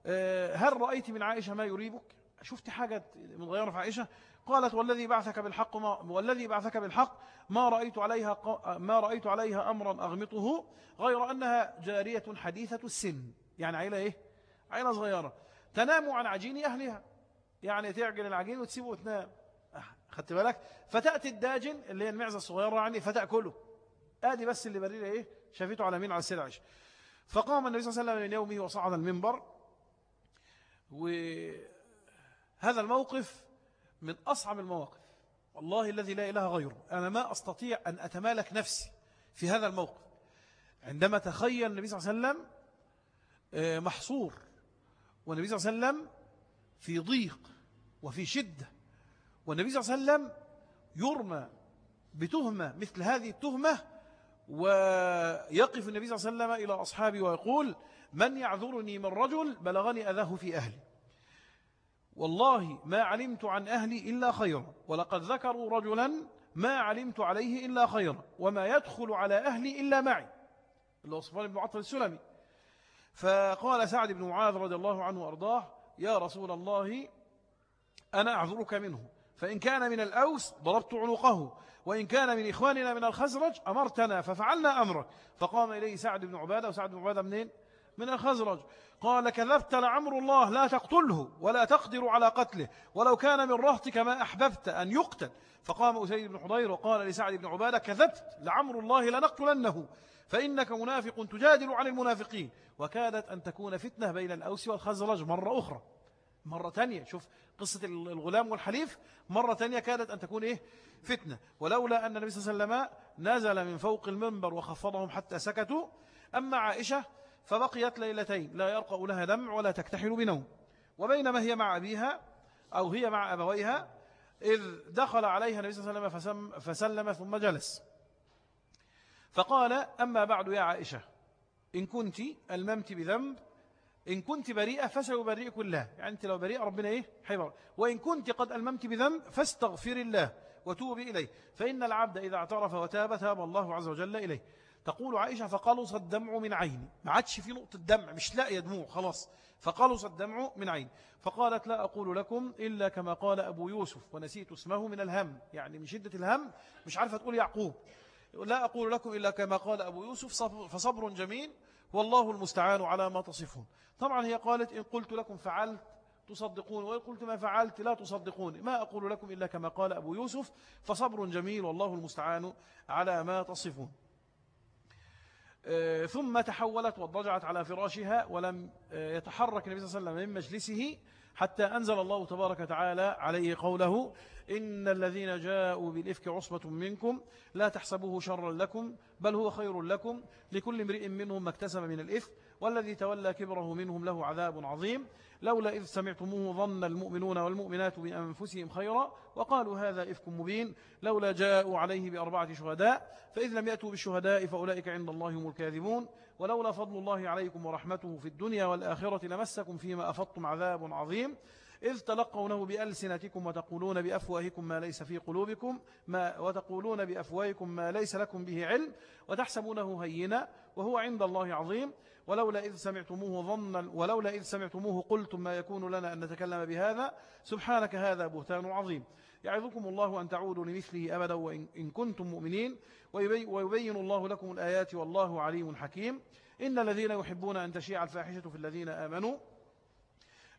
آه، هل رأيت من عائشة ما يريبك؟ شفت حاجة متغيرة في عائشة؟ قالت والذي بعثك بالحق ما والذي بعثك بالحق ما رأيت عليها ما رأيت عليها أمرا أغمطه غير أنها جارية حديثة السن. يعني عيلة إيه؟ عيلة صغيرة. تنام عن عجين أهلها. يعني تعجن العجين وتسيبه وتنام. خدت بالك؟ فتأتي الداجن اللي هي المعزة الصغيرة يعني فتأكله. آدي بس اللي بريرة إيه؟ شافته على مين؟ على السلعش فقام النبي صلى الله عليه وسلم من يومه وصعد المنبر. وهذا الموقف من أصعب المواقف. والله الذي لا إله غيره. أنا ما أستطيع أن أتمالك نفسي في هذا الموقف. عندما تخيل النبي صلى الله عليه وسلم آه، محصور والنبي صلى الله عليه وسلم في ضيق وفي شدة والنبي صلى الله عليه وسلم يرمى بتهمة مثل هذه التهمة ويقف النبي صلى الله عليه وسلم إلى أصحابه ويقول من يعذرني من رجل بلغني أذاه في أهلي. والله ما علمت عن أهلي إلا خيرا ولقد ذكروا رجلا ما علمت عليه إلا خيرا وما يدخل على أهلي إلا معي. اللي هو بن معطل السلمي. فقال سعد بن معاذ رضي الله عنه وأرضاه يا رسول الله أنا أعذرك منه فإن كان من الأوس ضربت عنقه وإن كان من إخواننا من الخزرج أمرتنا ففعلنا أمرك. فقام إليه سعد بن عبادة وسعد بن عبادة منين؟ من الخزرج. قال كذبت لعمر الله لا تقتله ولا تقدر على قتله ولو كان من رهتك ما أحببت أن يقتل. فقام أسيد بن حضير وقال لسعد بن عبادة كذبت لعمر الله لنقتلنه فإنك منافق تجادل عن المنافقين. وكادت أن تكون فتنة بين الأوس والخزرج مرة أخرى مرة تانية. شوف قصة الغلام والحليف مرة تانية كادت أن تكون إيه؟ فتنة. ولولا أن النبي صلى الله عليه وسلم نزل من فوق المنبر وخفضهم حتى سكتوا أما عائشة فبقيت ليلتين لا يرقى لها دمع ولا تكتحل بنوم. وبينما هي مع أبيها أو هي مع أبويها إذ دخل عليها النبي صلى الله عليه وسلم فسلم ثم جلس. فقال أما بعد يا عائشة إن كنت ألممت بذنب إن كنت بريئة فسيبرئك الله. يعني أنت لو بريئة ربنا إيه؟ حيبر وإن كنت قد ألممت بذنب فاستغفر الله وتوبي إليه. فإن العبد إذا اعترف وتاب تاب الله عز وجل إليه. تقول عائشة فقلص الدمع من عيني ما عادش في نقطة دمع مش لاقي دموع خلاص. فقلص الدمع من عيني فقالت لا أقول لكم إلا كما قال أبو يوسف ونسيت اسمه من الهم. يعني من شدة الهم مش عارفة تقول يعقوب. لا أقول لكم إلا كما قال أبو يوسف فصبر جميل. والله المستعان على ما تصفون. طبعا هي قالت إن قلت لكم فعلت تصدقون وإن قلت ما فعلت لا تصدقون. ما أقول لكم إلا كما قال أبو يوسف فصبر جميل والله المستعان على ما تصفون. ثم تحولت واضطجعت على فراشها ولم آه، يتحرك النبي صلى الله عليه وسلم من مجلسه حتى أنزل الله تبارك وتعالى عليه قوله إن الذين جاءوا بالإفك عصبة منكم لا تحسبوه شرا لكم بل هو خير لكم لكل امرئ منهم ما اكتسب من الإفك والذي تولى كبره منهم له عذاب عظيم لولا إذ سمعتموه ظن المؤمنون والمؤمنات بأنفسهم خيرا وقالوا هذا إفك مبين لولا جاءوا عليه بأربعة شهداء فإذ لم يأتوا بالشهداء فأولئك عند الله هم الكاذبون ولولا فضل الله عليكم ورحمته في الدنيا والآخرة لمسكم فيما أفضتم عذاب عظيم إذ تلقونه بألسنتكم وتقولون بأفواهكم ما ليس في قلوبكم ما وتقولون بأفواهكم ما ليس لكم به علم وتحسبونه هينا وهو عند الله عظيم. ولولا إذ سمعتموه ظنا ولولا إذ سمعتموه قلتم ما يكون لنا أن نتكلم بهذا سبحانك هذا بهتان عظيم. يعظكم الله أن تعودوا لمثله أبدا وإن كنتم مؤمنين ويبين الله لكم الآيات والله عليم حكيم. إن الذين يحبون أن تشيع الفاحشة في الذين آمنوا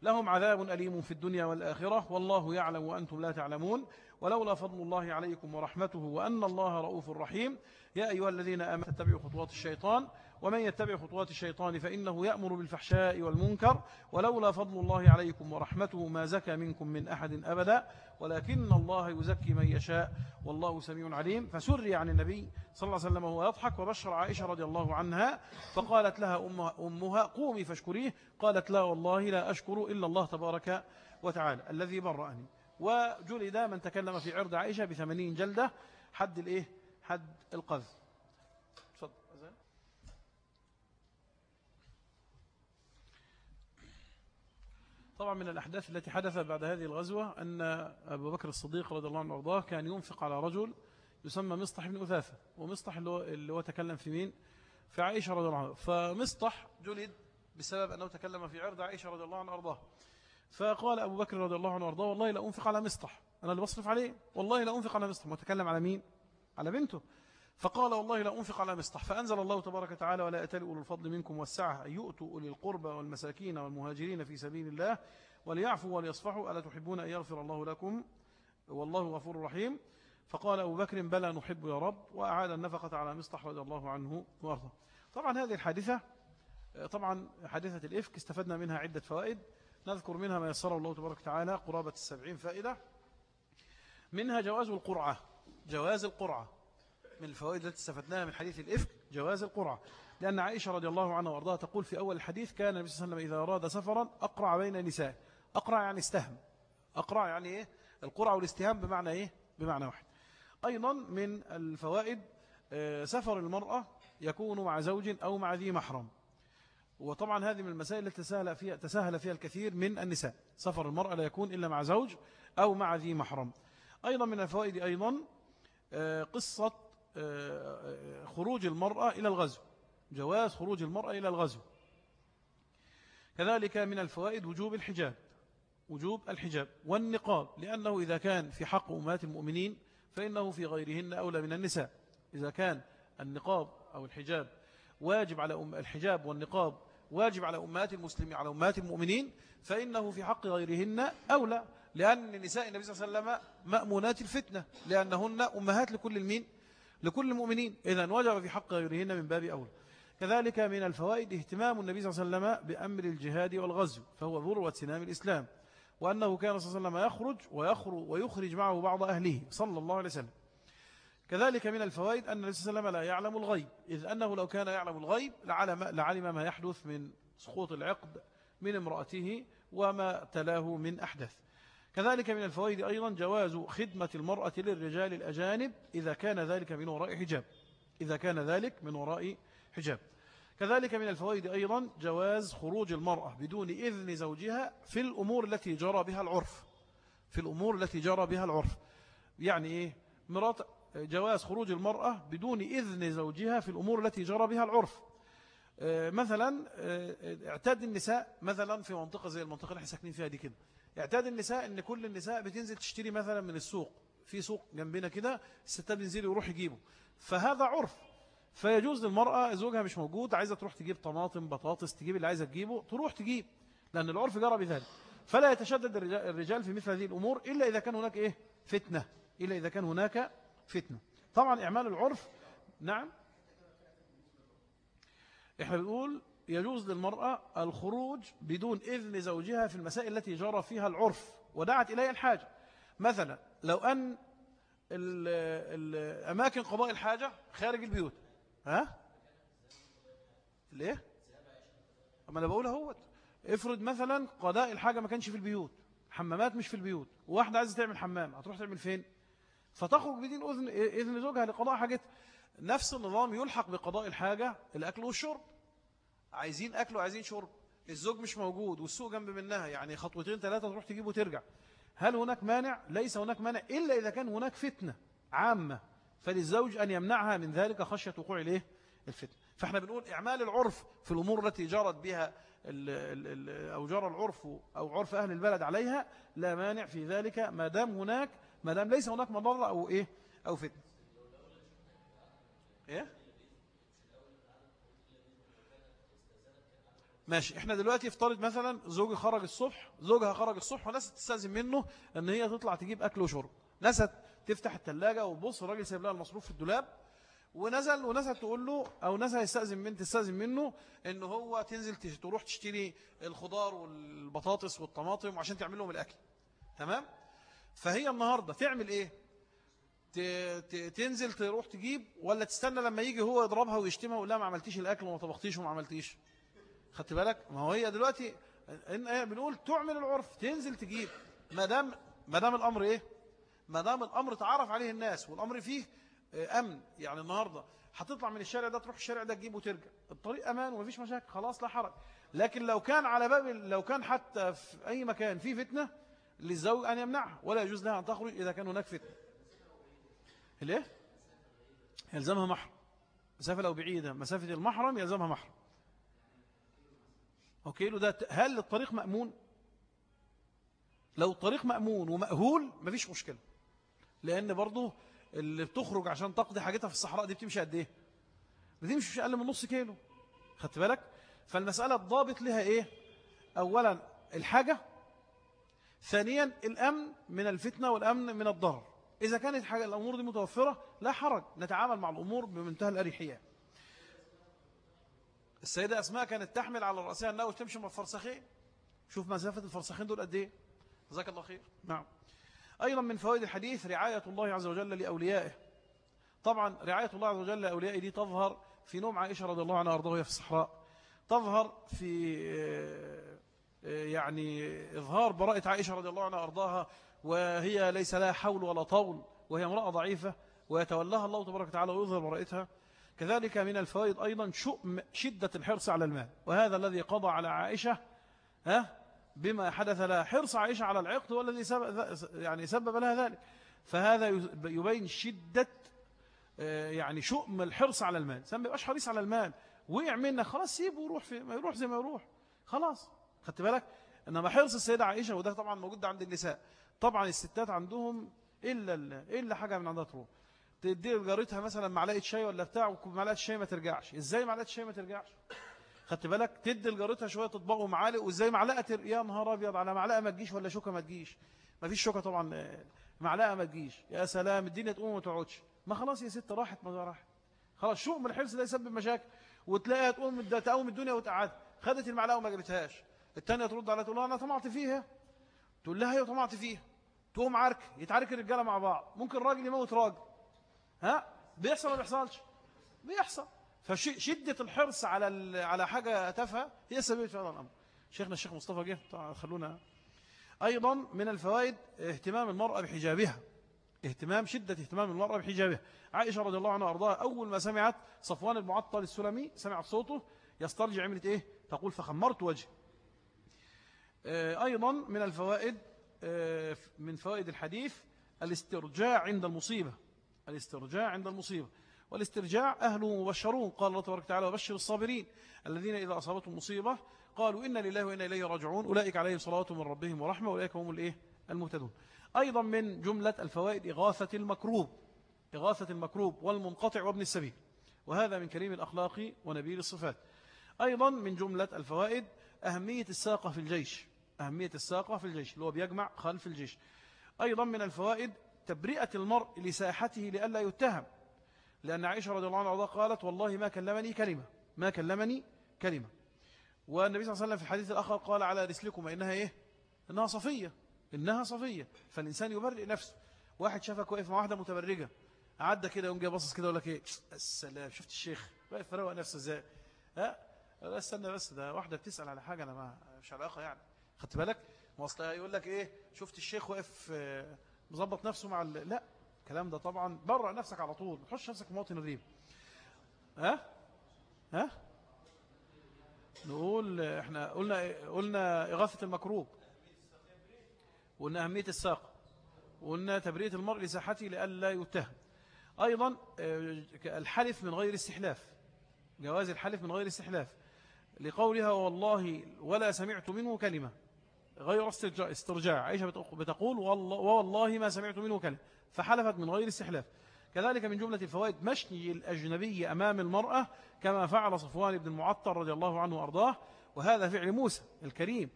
لهم عذاب أليم في الدنيا والآخرة والله يعلم وأنتم لا تعلمون. ولولا فضل الله عليكم ورحمته وأن الله رؤوف رحيم. يا أيها الذين آمنوا تتبعوا خطوات الشيطان ومن يتبع خطوات الشيطان فإنه يأمر بالفحشاء والمنكر. ولولا فضل الله عليكم ورحمته ما زكى منكم من أحد أبدا. ولكن الله يزكي من يشاء والله سميع عليم. فسري عن النبي صلى الله عليه وسلم وهو يضحك وبشر عائشة رضي الله عنها فقالت لها أمها قومي فاشكريه. قالت لا والله لا أشكر إلا الله تبارك وتعالى الذي برأني. وجلد من تكلم في عرض عائشة بثمانين جلدة حد الإيه؟ حد القذف. طبعا من الأحداث التي حدثت بعد هذه الغزوة أن أبو بكر الصديق رضي الله عنه وأرضاه كان ينفق على رجل يسمى مصطح بن أثاثة. ومصطح اللي هو, اللي هو تكلم في مين؟ في عائشة رضي الله عنها. فمصطح جلد بسبب أنه تكلم في عرض عائشة رضي الله عنه وأرضاه. فقال أبو بكر رضي الله عنه وأرضاه والله لا أنفق على مصطح. أنا اللي بصرف عليه. والله لا أنفق على مصطح. وتكلم على مين؟ على بنته. فقال والله لا أنفق على مصطح فأنزل الله تبارك وتعالى ولا أتل أولو الفضل منكم والسعة أن يؤتوا أولي القربى والمساكين والمهاجرين في سبيل الله وليعفوا وليصفحوا. ألا تحبون أن يغفر الله لكم؟ والله غفور رحيم. فقال أبو بكر بلى نحب يا رب وأعاد النفقة على مصطح رضي الله عنه وأرضاه. طبعا هذه الحادثة طبعا حادثة الإفك استفدنا منها عدة فوائد. نذكر منها ما يسره الله تبارك وتعالى قرابة السبعين فائدة. منها جواز القرعة. جواز القرعة. من الفوائد التي استفدناها من حديث الإفك جواز القرعة. لأن عائشة رضي الله عنها وأرضاها تقول في أول الحديث كان النبي صلى الله عليه وسلم إذا أراد سفرا أقرع بين نساء. أقرع يعني استهم. أقرع يعني إيه؟ القرعة والاستهام بمعنى إيه؟ بمعنى واحد. أيضا من الفوائد آه، سفر المرأة يكون مع زوج أو مع ذي محرم. وطبعا هذه من المسائل التي تسهل فيها, تسهل فيها الكثير من النساء. سفر المرأة لا يكون إلا مع زوج أو مع ذي محرم. أيضا من الفوائد أيضا آه، قصة خروج المرأة إلى الغزو. جواز خروج المرأة إلى الغزو. كذلك من الفوائد وجوب الحجاب. وجوب الحجاب والنقاب لأنه إذا كان في حق أمهات المؤمنين فإنه في غيرهن أولى من النساء. إذا كان النقاب أو الحجاب واجب على أم الحجاب والنقاب واجب على أمهات المسلمين على أمهات المؤمنين فإنه في حق غيرهن أولى لأن نساء النبي صلى الله عليه وسلم مأمونات الفتنة لأنهن أمهات لكل المين لكل المؤمنين. إذا وجب في حق غيرهن من باب أولى كذلك من الفوائد اهتمام النبي صلى الله عليه وسلم بأمر الجهاد والغزو فهو ذروة سنام الإسلام وأنه كان صلى الله عليه وسلم يخرج ويخرج, ويخرج معه بعض أهله صلى الله عليه وسلم. كذلك من الفوائد أن النبي صلى الله عليه وسلم لا يعلم الغيب إذ أنه لو كان يعلم الغيب لعلم, لعلم ما يحدث من سقوط العقد من امرأته وما تلاه من أحدث. كذلك من الفوائد أيضا جواز خدمة المرأة للرجال الأجانب إذا كان ذلك من وراء حجاب. إذا كان ذلك من وراء حجاب. كذلك من الفوائد أيضا جواز خروج المرأة بدون إذن زوجها في الأمور التي جرى بها العرف. في الأمور التي جرى بها العرف. يعني إيه؟ مرات جواز خروج المرأة بدون إذن زوجها في الأمور التي جرى بها العرف. آه، مثلا آه، اعتاد النساء مثلا في منطقة زي المنطقة اللي إحنا ساكنين فيها دي كده. اعتاد النساء ان كل النساء بتنزل تشتري مثلا من السوق في سوق جنبنا كده الستات بينزلوا يروح يجيبوا. فهذا عرف. فيجوز للمرأة زوجها مش موجود عايزة تروح تجيب طماطم بطاطس تجيب اللي عايزة تجيبه تروح تجيب لأن العرف جرى بذلك. فلا يتشدد الرجال في مثل هذه الأمور إلا إذا كان هناك إيه؟ فتنة. إلا إذا كان هناك فتنة. طبعا إعمال العرف نعم. إحنا بنقول يجوز للمرأة الخروج بدون إذن زوجها في المسائل التي جرى فيها العرف ودعت إليها الحاجة. مثلا لو أن الأماكن قضاء الحاجة خارج البيوت. ها؟ ليه؟ أما أنا بقول اهوت افرض مثلا قضاء الحاجة ما كانش في البيوت. حمامات مش في البيوت. وواحده عايزة تعمل حمام هتروح تعمل فين؟ فتخرج بدين إذن إذن زوجها لقضاء حاجتها. نفس النظام يلحق بقضاء الحاجة الأكل والشرب. عايزين أكل وعايزين شرب. الزوج مش موجود والسوق جنب منها يعني خطوتين ثلاثة تروح تجيب وترجع. هل هناك مانع؟ ليس هناك مانع إلا إذا كان هناك فتنة عامة. فللزوج أن يمنعها من ذلك خشية وقوع إليه الفتنة. فإحنا بنقول إعمال العرف في الأمور التي جرت بها ال ال ال أو جرى العرف أو عرف أهل البلد عليها لا مانع في ذلك. ما دام هناك ما دام ليس هناك مضرة أو إيه؟ أو فتنة. إيه؟ ماشي. إحنا دلوقتي افترض مثلا زوجي خرج الصبح زوجها خرج الصبح وناس تستأذن منه إن هي تطلع تجيب أكل وشرب. نست تفتح الثلاجة وبص الراجل سايب لها المصروف في الدولاب ونزل ونزل تقول له أو نزل يستأذن من تستأذن منه إن هو تنزل تروح تشتري الخضار والبطاطس والطماطم عشان تعمل لهم الأكل. تمام؟ فهي النهاردة تعمل إيه؟ تنزل تروح تجيب ولا تستنى لما يجي هو يضربها ويشتمها ويقول لها ما عملتيش الأكل وما طبختيش وما عملتيش؟ خدت بالك؟ ما هو هي دلوقتي بنقول تعمل العرف تنزل تجيب. ما دام ما دام الأمر إيه؟ ما دام الأمر تعرف عليه الناس والأمر فيه آه، أمن. يعني النهاردة هتطلع من الشارع ده تروح الشارع ده تجيب وترجع. الطريق أمان ومفيش مشاكل خلاص لا حرج. لكن لو كان على باب لو كان حتى في أي مكان فيه فتنة للزوج أن يمنعها. ولا يجوز لها أن تخرج إذا كان هناك فتنة. ليه؟ يلزمها محرم. مسافة لو بعيدة مسافة المحرم يلزمها محرم. أوكي له ده هل الطريق مأمون؟ لو الطريق مأمون ومأهول مفيش مشكلة لأن برضو اللي بتخرج عشان تقضي حاجتها في الصحراء دي بتمشي قد إيه؟ بتمشي مش أقل من نص كيلو خدت بالك؟ فالمسألة الضابط لها إيه؟ أولا الحاجة ثانيا الأمن من الفتنة والأمن من الضرر. إذا كانت حاجة الأمور دي متوفرة لا حرج نتعامل مع الأمور بمنتهى الأريحية. السيدة أسماء كانت تحمل على رأسها أنها وتمشي من الفرسخين شوف مسافة الفرسخين دول قد إيه. جزاك الله خير. نعم. أيضا من فوائد الحديث رعاية الله عز وجل لأوليائه. طبعا رعاية الله عز وجل لأوليائه دي تظهر في نوم عائشة رضي الله عنها أرضاه في الصحراء. تظهر في آه، آه، يعني إظهار براءة عائشة رضي الله عنها أرضاها وهي ليس لها حول ولا طول وهي امرأة ضعيفة ويتولاها الله تبارك وتعالى ويظهر براءتها كذلك من الفوائد أيضا شؤم شدة الحرص على المال وهذا الذي قضى على عائشة ها؟ بما حدث لها حرص عائشة على العقد هو الذي سبب يعني سبب لها ذلك. فهذا يبين شدة آه، يعني شؤم الحرص على المال. سمي بيبقاش حريص على المال. وقع خلاص سيبه وروح في ما يروح زي ما يروح. خلاص. خدت بالك؟ إنما حرص السيدة عائشة وده طبعا موجود عند النساء. طبعا الستات عندهم إلا إلا حاجة من عندها تروح. تدي لجارتها مثلا معلقة شاي ولا بتاع ومعلقة الشاي ما ترجعش. إزاي معلقة الشاي ما ترجعش؟ خدت بالك؟ تدي لجارتها شوية اطباق ومعالق وإزاي معلقة تر... يا نهار أبيض على معلقة ما تجيش ولا شوكة ما تجيش. ما فيش شوكة طبعا معلقة ما تجيش. يا سلام الدنيا تقوم وما تقعدش ما خلاص يا ست راحت ما راحت. خلاص شو من الحرص ده يسبب مشاكل وتلاقيها تقوم تقوم الدنيا وتقعد. خدت المعلقة وما جابتهاش. الثانية ترد عليها تقول لها أنا طمعت فيها. تقول لها أيوه طمعت فيها. تقوم عرك يتعارك الرجالة مع بعض. ممكن راجل يموت راجل. ها؟ بيحصل ولا بيحصلش؟ بيحصل. فشدة الحرص على على حاجة تافهة هي سبب في هذا الأمر. شيخنا الشيخ مصطفى جه خلونا. أيضا من الفوائد اهتمام المرأة بحجابها. اهتمام شدة اهتمام المرأة بحجابها. عائشة رضي الله عنها وأرضاها أول ما سمعت صفوان المعطل السلمي سمعت صوته يسترجع عملت إيه؟ تقول فخمرت وجهي. آه، أيضا من الفوائد آه، من فوائد الحديث الاسترجاع عند المصيبة. الاسترجاع عند المصيبة. والاسترجاع أهله مبشرون قال الله تبارك وتعالى وبشر الصابرين الذين إذا أصابتهم مصيبة قالوا إنا لله وإنا إليه راجعون أولئك عليهم صلاة من ربهم ورحمة أولئك هم الإيه؟ المهتدون. أيضا من جملة الفوائد إغاثة المكروب إغاثة المكروب والمنقطع وابن السبيل وهذا من كريم الأخلاق ونبيل الصفات. أيضا من جملة الفوائد أهمية الساقة في الجيش أهمية الساقة في الجيش اللي هو بيجمع خلف الجيش. أيضا من الفوائد تبرئة المرء لساحته لئلا يتهم. لأن عائشة رضي الله عنها قالت والله ما كلمني كلمة ما كلمني كلمة. والنبي صلى الله عليه وسلم في الحديث الآخر قال على رسلكم إنها إيه؟ إنها صفية إنها صفية. فالإنسان يبرئ نفسه. واحد شافك واقف مع واحدة متبرجة عدى كده يوم جاي باصص كده يقول لك إيه؟ السلام شفت الشيخ؟ واقف فروق نفسه إزاي؟ ها؟ لا استنى بس ده واحدة بتسأل على حاجة أنا ما مش علاقة يعني. خدت بالك؟ ما يقول لك إيه؟ شفت الشيخ واقف مظبط نفسه مع لا الكلام ده طبعا برع نفسك على طول ما تحطش نفسك في موطن الريب. ها؟ ها؟ نقول إحنا قلنا قلنا إغاثة المكروب. وقلنا أهمية الساق. وقلنا تبرئة المرء لساحته لئلا يتهم. أيضا آه، الحلف من غير استحلاف. جواز الحلف من غير استحلاف. لقولها والله ولا سمعت منه كلمة. غير استرجاع عائشة بتقول والله ما سمعت منه كلمة فحلفت من غير استحلاف. كذلك من جملة الفوائد مشي الأجنبي أمام المرأة كما فعل صفوان بن المعطر رضي الله عنه وأرضاه وهذا فعل موسى الكريم.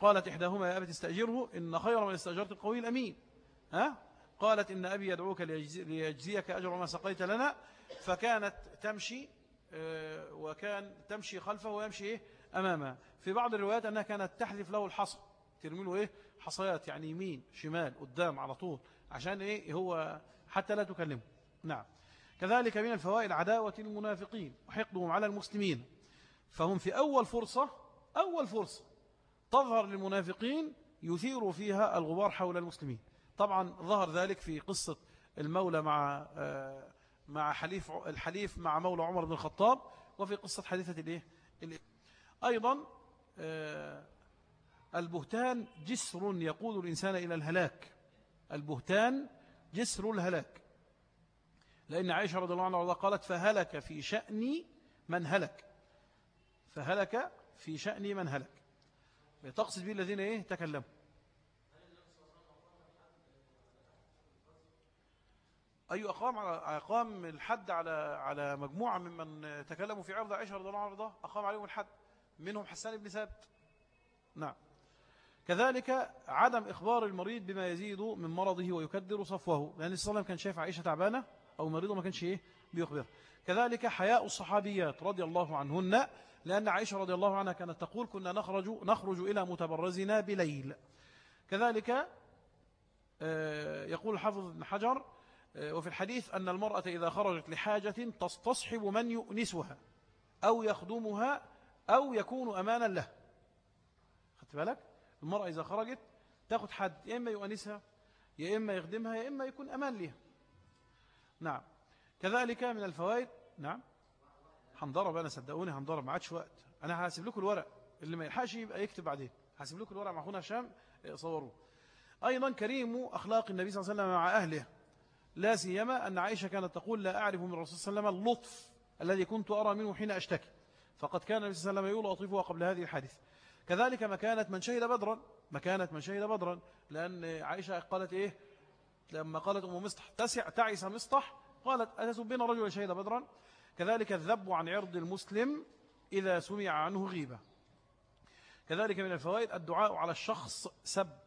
قالت إحداهما يا أبت استأجره إن خير من استأجرت القوي الأمين. ها؟ قالت إن أبي يدعوك ليجزيك أجر ما سقيت لنا. فكانت تمشي آه، وكان تمشي خلفه ويمشي إيه؟ أمامها في بعض الروايات أنها كانت تحذف له الحصى ترمي له إيه؟ حصيات يعني يمين شمال قدام على طول. عشان إيه؟ هو حتى لا تكلمه. نعم. كذلك من الفوائد عداوة المنافقين وحقدهم على المسلمين. فهم في أول فرصة أول فرصة تظهر للمنافقين يثير فيها الغبار حول المسلمين. طبعا ظهر ذلك في قصة المولى مع آه، مع حليف الحليف مع مولى عمر بن الخطاب وفي قصة حديثة الإيه؟ أيضا آه، البهتان جسر يقود الإنسان إلى الهلاك. البهتان جسر الهلاك. لأن عائشة رضي الله عنها قالت فهلك في شأن من هلك. فهلك في شأن من هلك. تقصد به الذين إيه؟ تكلموا. أي أقام على أقام الحد على على مجموعة ممن تكلموا في عرض عائشة رضي الله عنها أقام عليهم الحد. منهم حسان بن ثابت. نعم. كذلك عدم إخبار المريض بما يزيد من مرضه ويكدر صفوه. لأن الصلاة كان شايف عائشة تعبانة أو مريضه ما كانش إيه بيخبر. كذلك حياء الصحابيات رضي الله عنهن لأن عائشة رضي الله عنها كانت تقول كنا نخرج, نخرج إلى متبرزنا بليل. كذلك آه، يقول الحافظ بن حجر آه، وفي الحديث أن المرأة إذا خرجت لحاجة تستصحب من يؤنسها أو يخدمها أو يكون أمانا له. خدت بالك؟ المرأة إذا خرجت تاخد حد يا إما يؤنسها يا إما يخدمها يا إما يكون أمان لها نعم. كذلك من الفوائد نعم. هنضرب أنا صدقوني هنضرب ما عادش وقت. أنا هسيب لكم الورق اللي ما يلحقش يبقى يكتب بعدين. هسيب لكم الورق مع أخونا هشام صوروه. أيضا كريم أخلاق النبي صلى الله عليه وسلم مع أهله. لا سيما أن عائشة كانت تقول لا أعرف من الرسول صلى الله عليه وسلم اللطف الذي كنت أرى منه حين أشتكي. فقد كان النبي صلى الله عليه وسلم يلطفها قبل هذه الحادثة. كذلك مكانة من شهد بدرا مكانة من شهد بدرا لأن عائشة قالت إيه؟ لما قالت أم مصطح تسع تعس مصطح؟ قالت أتسبين رجل شهد بدرا؟ كذلك الذب عن عرض المسلم إذا سمع عنه غيبة. كذلك من الفوائد الدعاء على الشخص سب.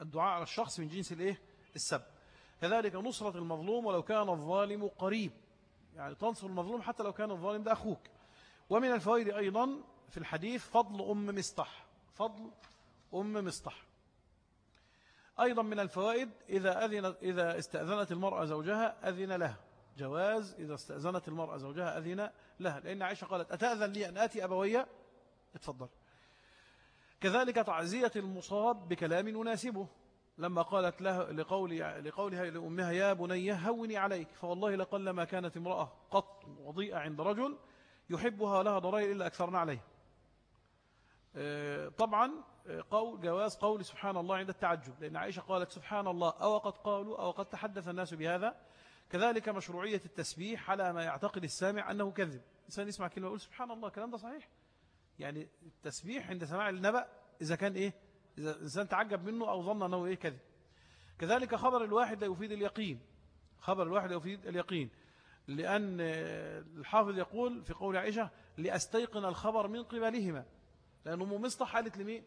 الدعاء على الشخص من جنس الإيه؟ السب. كذلك نصرة المظلوم ولو كان الظالم قريب. يعني تنصر المظلوم حتى لو كان الظالم ده أخوك. ومن الفوائد أيضا في الحديث فضل أم مصطح. فضل أم مصطح. أيضا من الفوائد إذا, أذن إذا استأذنت المرأة زوجها أذن لها. جواز إذا استأذنت المرأة زوجها أذن لها. لأن عائشة قالت أتأذن لي أن آتي أبوية اتفضل. كذلك تعزية المصاب بكلام يناسبه. لما قالت له لقول لقولها لأمها يا بني هوني عليك. فوالله لقل ما كانت امرأة قط وضيئة عند رجل يحبها لها ضرائر إلا أكثرنا عليه آه، طبعا آه، قول جواز قول سبحان الله عند التعجب. لأن عائشة قالت سبحان الله أو قد قالوا أو قد تحدث الناس بهذا. كذلك مشروعية التسبيح على ما يعتقد السامع أنه كذب. إنسان يسمع كلمة يقول سبحان الله الكلام ده صحيح. يعني التسبيح عند سماع النبأ إذا كان إيه؟ إذا الإنسان تعجب منه أو ظن أنه إيه؟ كذب. كذلك خبر الواحد لا يفيد اليقين. خبر الواحد لا يفيد اليقين. لأن الحافظ يقول في قول عائشة لأستيقن الخبر من قبلهما. لأن أم مصطح قالت لمين؟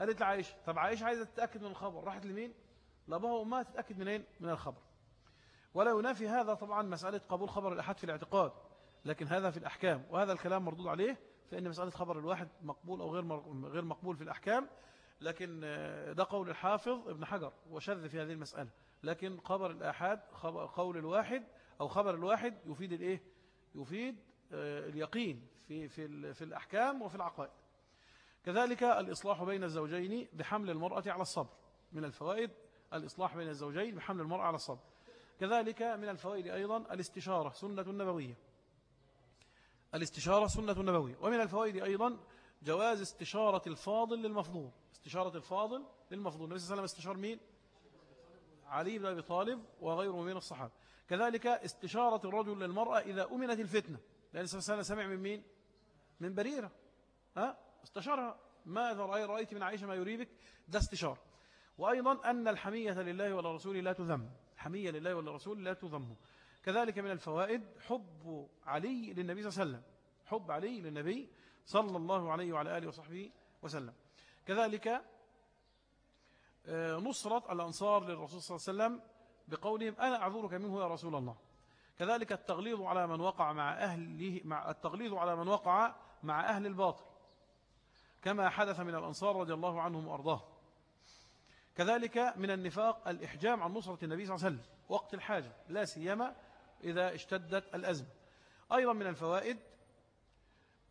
قالت لعائشة طب عائشة عايزة تتأكد من الخبر راحت لمين؟ لابها وأمها تتأكد منين؟ من الخبر. ولا ينافي هذا طبعا مسألة قبول خبر الأحد في الاعتقاد لكن هذا في الأحكام وهذا الكلام مردود عليه فإن مسألة خبر الواحد مقبول أو غير غير مقبول في الأحكام لكن ده قول الحافظ ابن حجر وشذ في هذه المسألة. لكن خبر الآحاد قول الواحد أو خبر الواحد يفيد الإيه؟ يفيد آه، اليقين في في في الأحكام وفي العقائد. كذلك الإصلاح بين الزوجين بحمل المرأة على الصبر. من الفوائد الإصلاح بين الزوجين بحمل المرأة على الصبر. كذلك من الفوائد أيضا الاستشارة سنة النبوية الاستشارة سنة النبوية ومن الفوائد أيضا جواز استشارة الفاضل للمفضول. استشارة الفاضل للمفضول. النبي صلى الله عليه وسلم استشار مين؟ علي بن أبي طالب وغيره من الصحابة. كذلك استشارة الرجل للمرأة إذا أمنت الفتنة. لأن وسلم سمع من مين؟ من بريرة. ها؟ استشارها. ماذا رأيت من عائشة ما يريبك ده استشار وأيضا أن الحمية لله ولرسوله لا تذم. حمية لله ولرسوله لا تذم كذلك من الفوائد حب علي للنبي صلى الله عليه وسلم. حب علي للنبي صلى الله عليه وعلى آله وصحبه وسلم. كذلك آه، نصرة الأنصار للرسول صلى الله عليه وسلم بقولهم أنا أعذرك منه يا رسول الله. كذلك التغليظ على من وقع مع أهله مع التغليظ على من وقع مع أهل الباطل. كما حدث من الأنصار رضي الله عنهم وأرضاه. كذلك من النفاق الإحجام عن نصرة النبي صلى الله عليه وسلم. وقت الحاجة لا سيما إذا اشتدت الأزمة. أيضا من الفوائد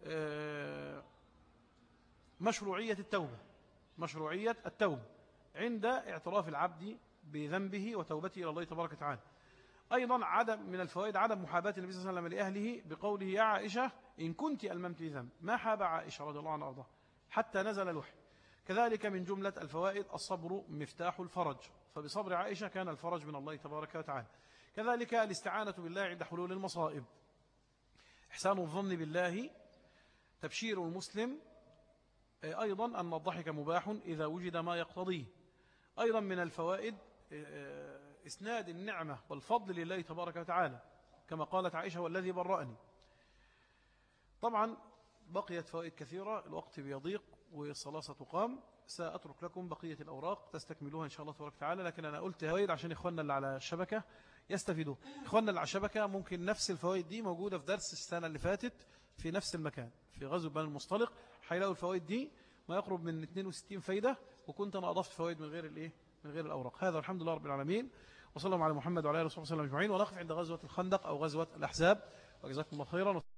آه، مشروعية التوبة. مشروعية التوبة عند اعتراف العبد بذنبه وتوبته إلى الله تبارك وتعالى. أيضا عدم من الفوائد عدم محاباة النبي صلى الله عليه وسلم لأهله بقوله يا عائشة إن كنت ألممت ذنب ما حاب عائشة رضي الله عنها أرضاه حتى نزل الوحي. كذلك من جملة الفوائد الصبر مفتاح الفرج. فبصبر عائشة كان الفرج من الله تبارك وتعالى. كذلك الاستعانة بالله عند حلول المصائب. إحسان الظن بالله تبشير المسلم أيضا أن الضحك مباح إذا وجد ما يقتضيه. أيضا من الفوائد إسناد النعمة والفضل لله تبارك وتعالى كما قالت عائشة والذي برأني. طبعا بقيت فوائد كثيرة الوقت بيضيق والصلاة ستقام. سأترك لكم بقية الأوراق تستكملوها إن شاء الله تبارك وتعالى لكن أنا قلت هويد عشان إخواننا اللي على الشبكة يستفيدوا. إخواننا اللي على الشبكة ممكن نفس الفوائد دي موجودة في درس السنة اللي فاتت في نفس المكان في غزو بني المصطلق. هيلاقوا الفوائد دي ما يقرب من 62 فايدة وكنت أنا أضفت فوائد من غير الإيه؟ من غير الأوراق. هذا الحمد لله رب العالمين. وصلى الله على محمد وعلى آله وصحبه وسلم أجمعين. ونقف عند غزوة الخندق أو غزوة الأحزاب. وجزاكم الله خيرا.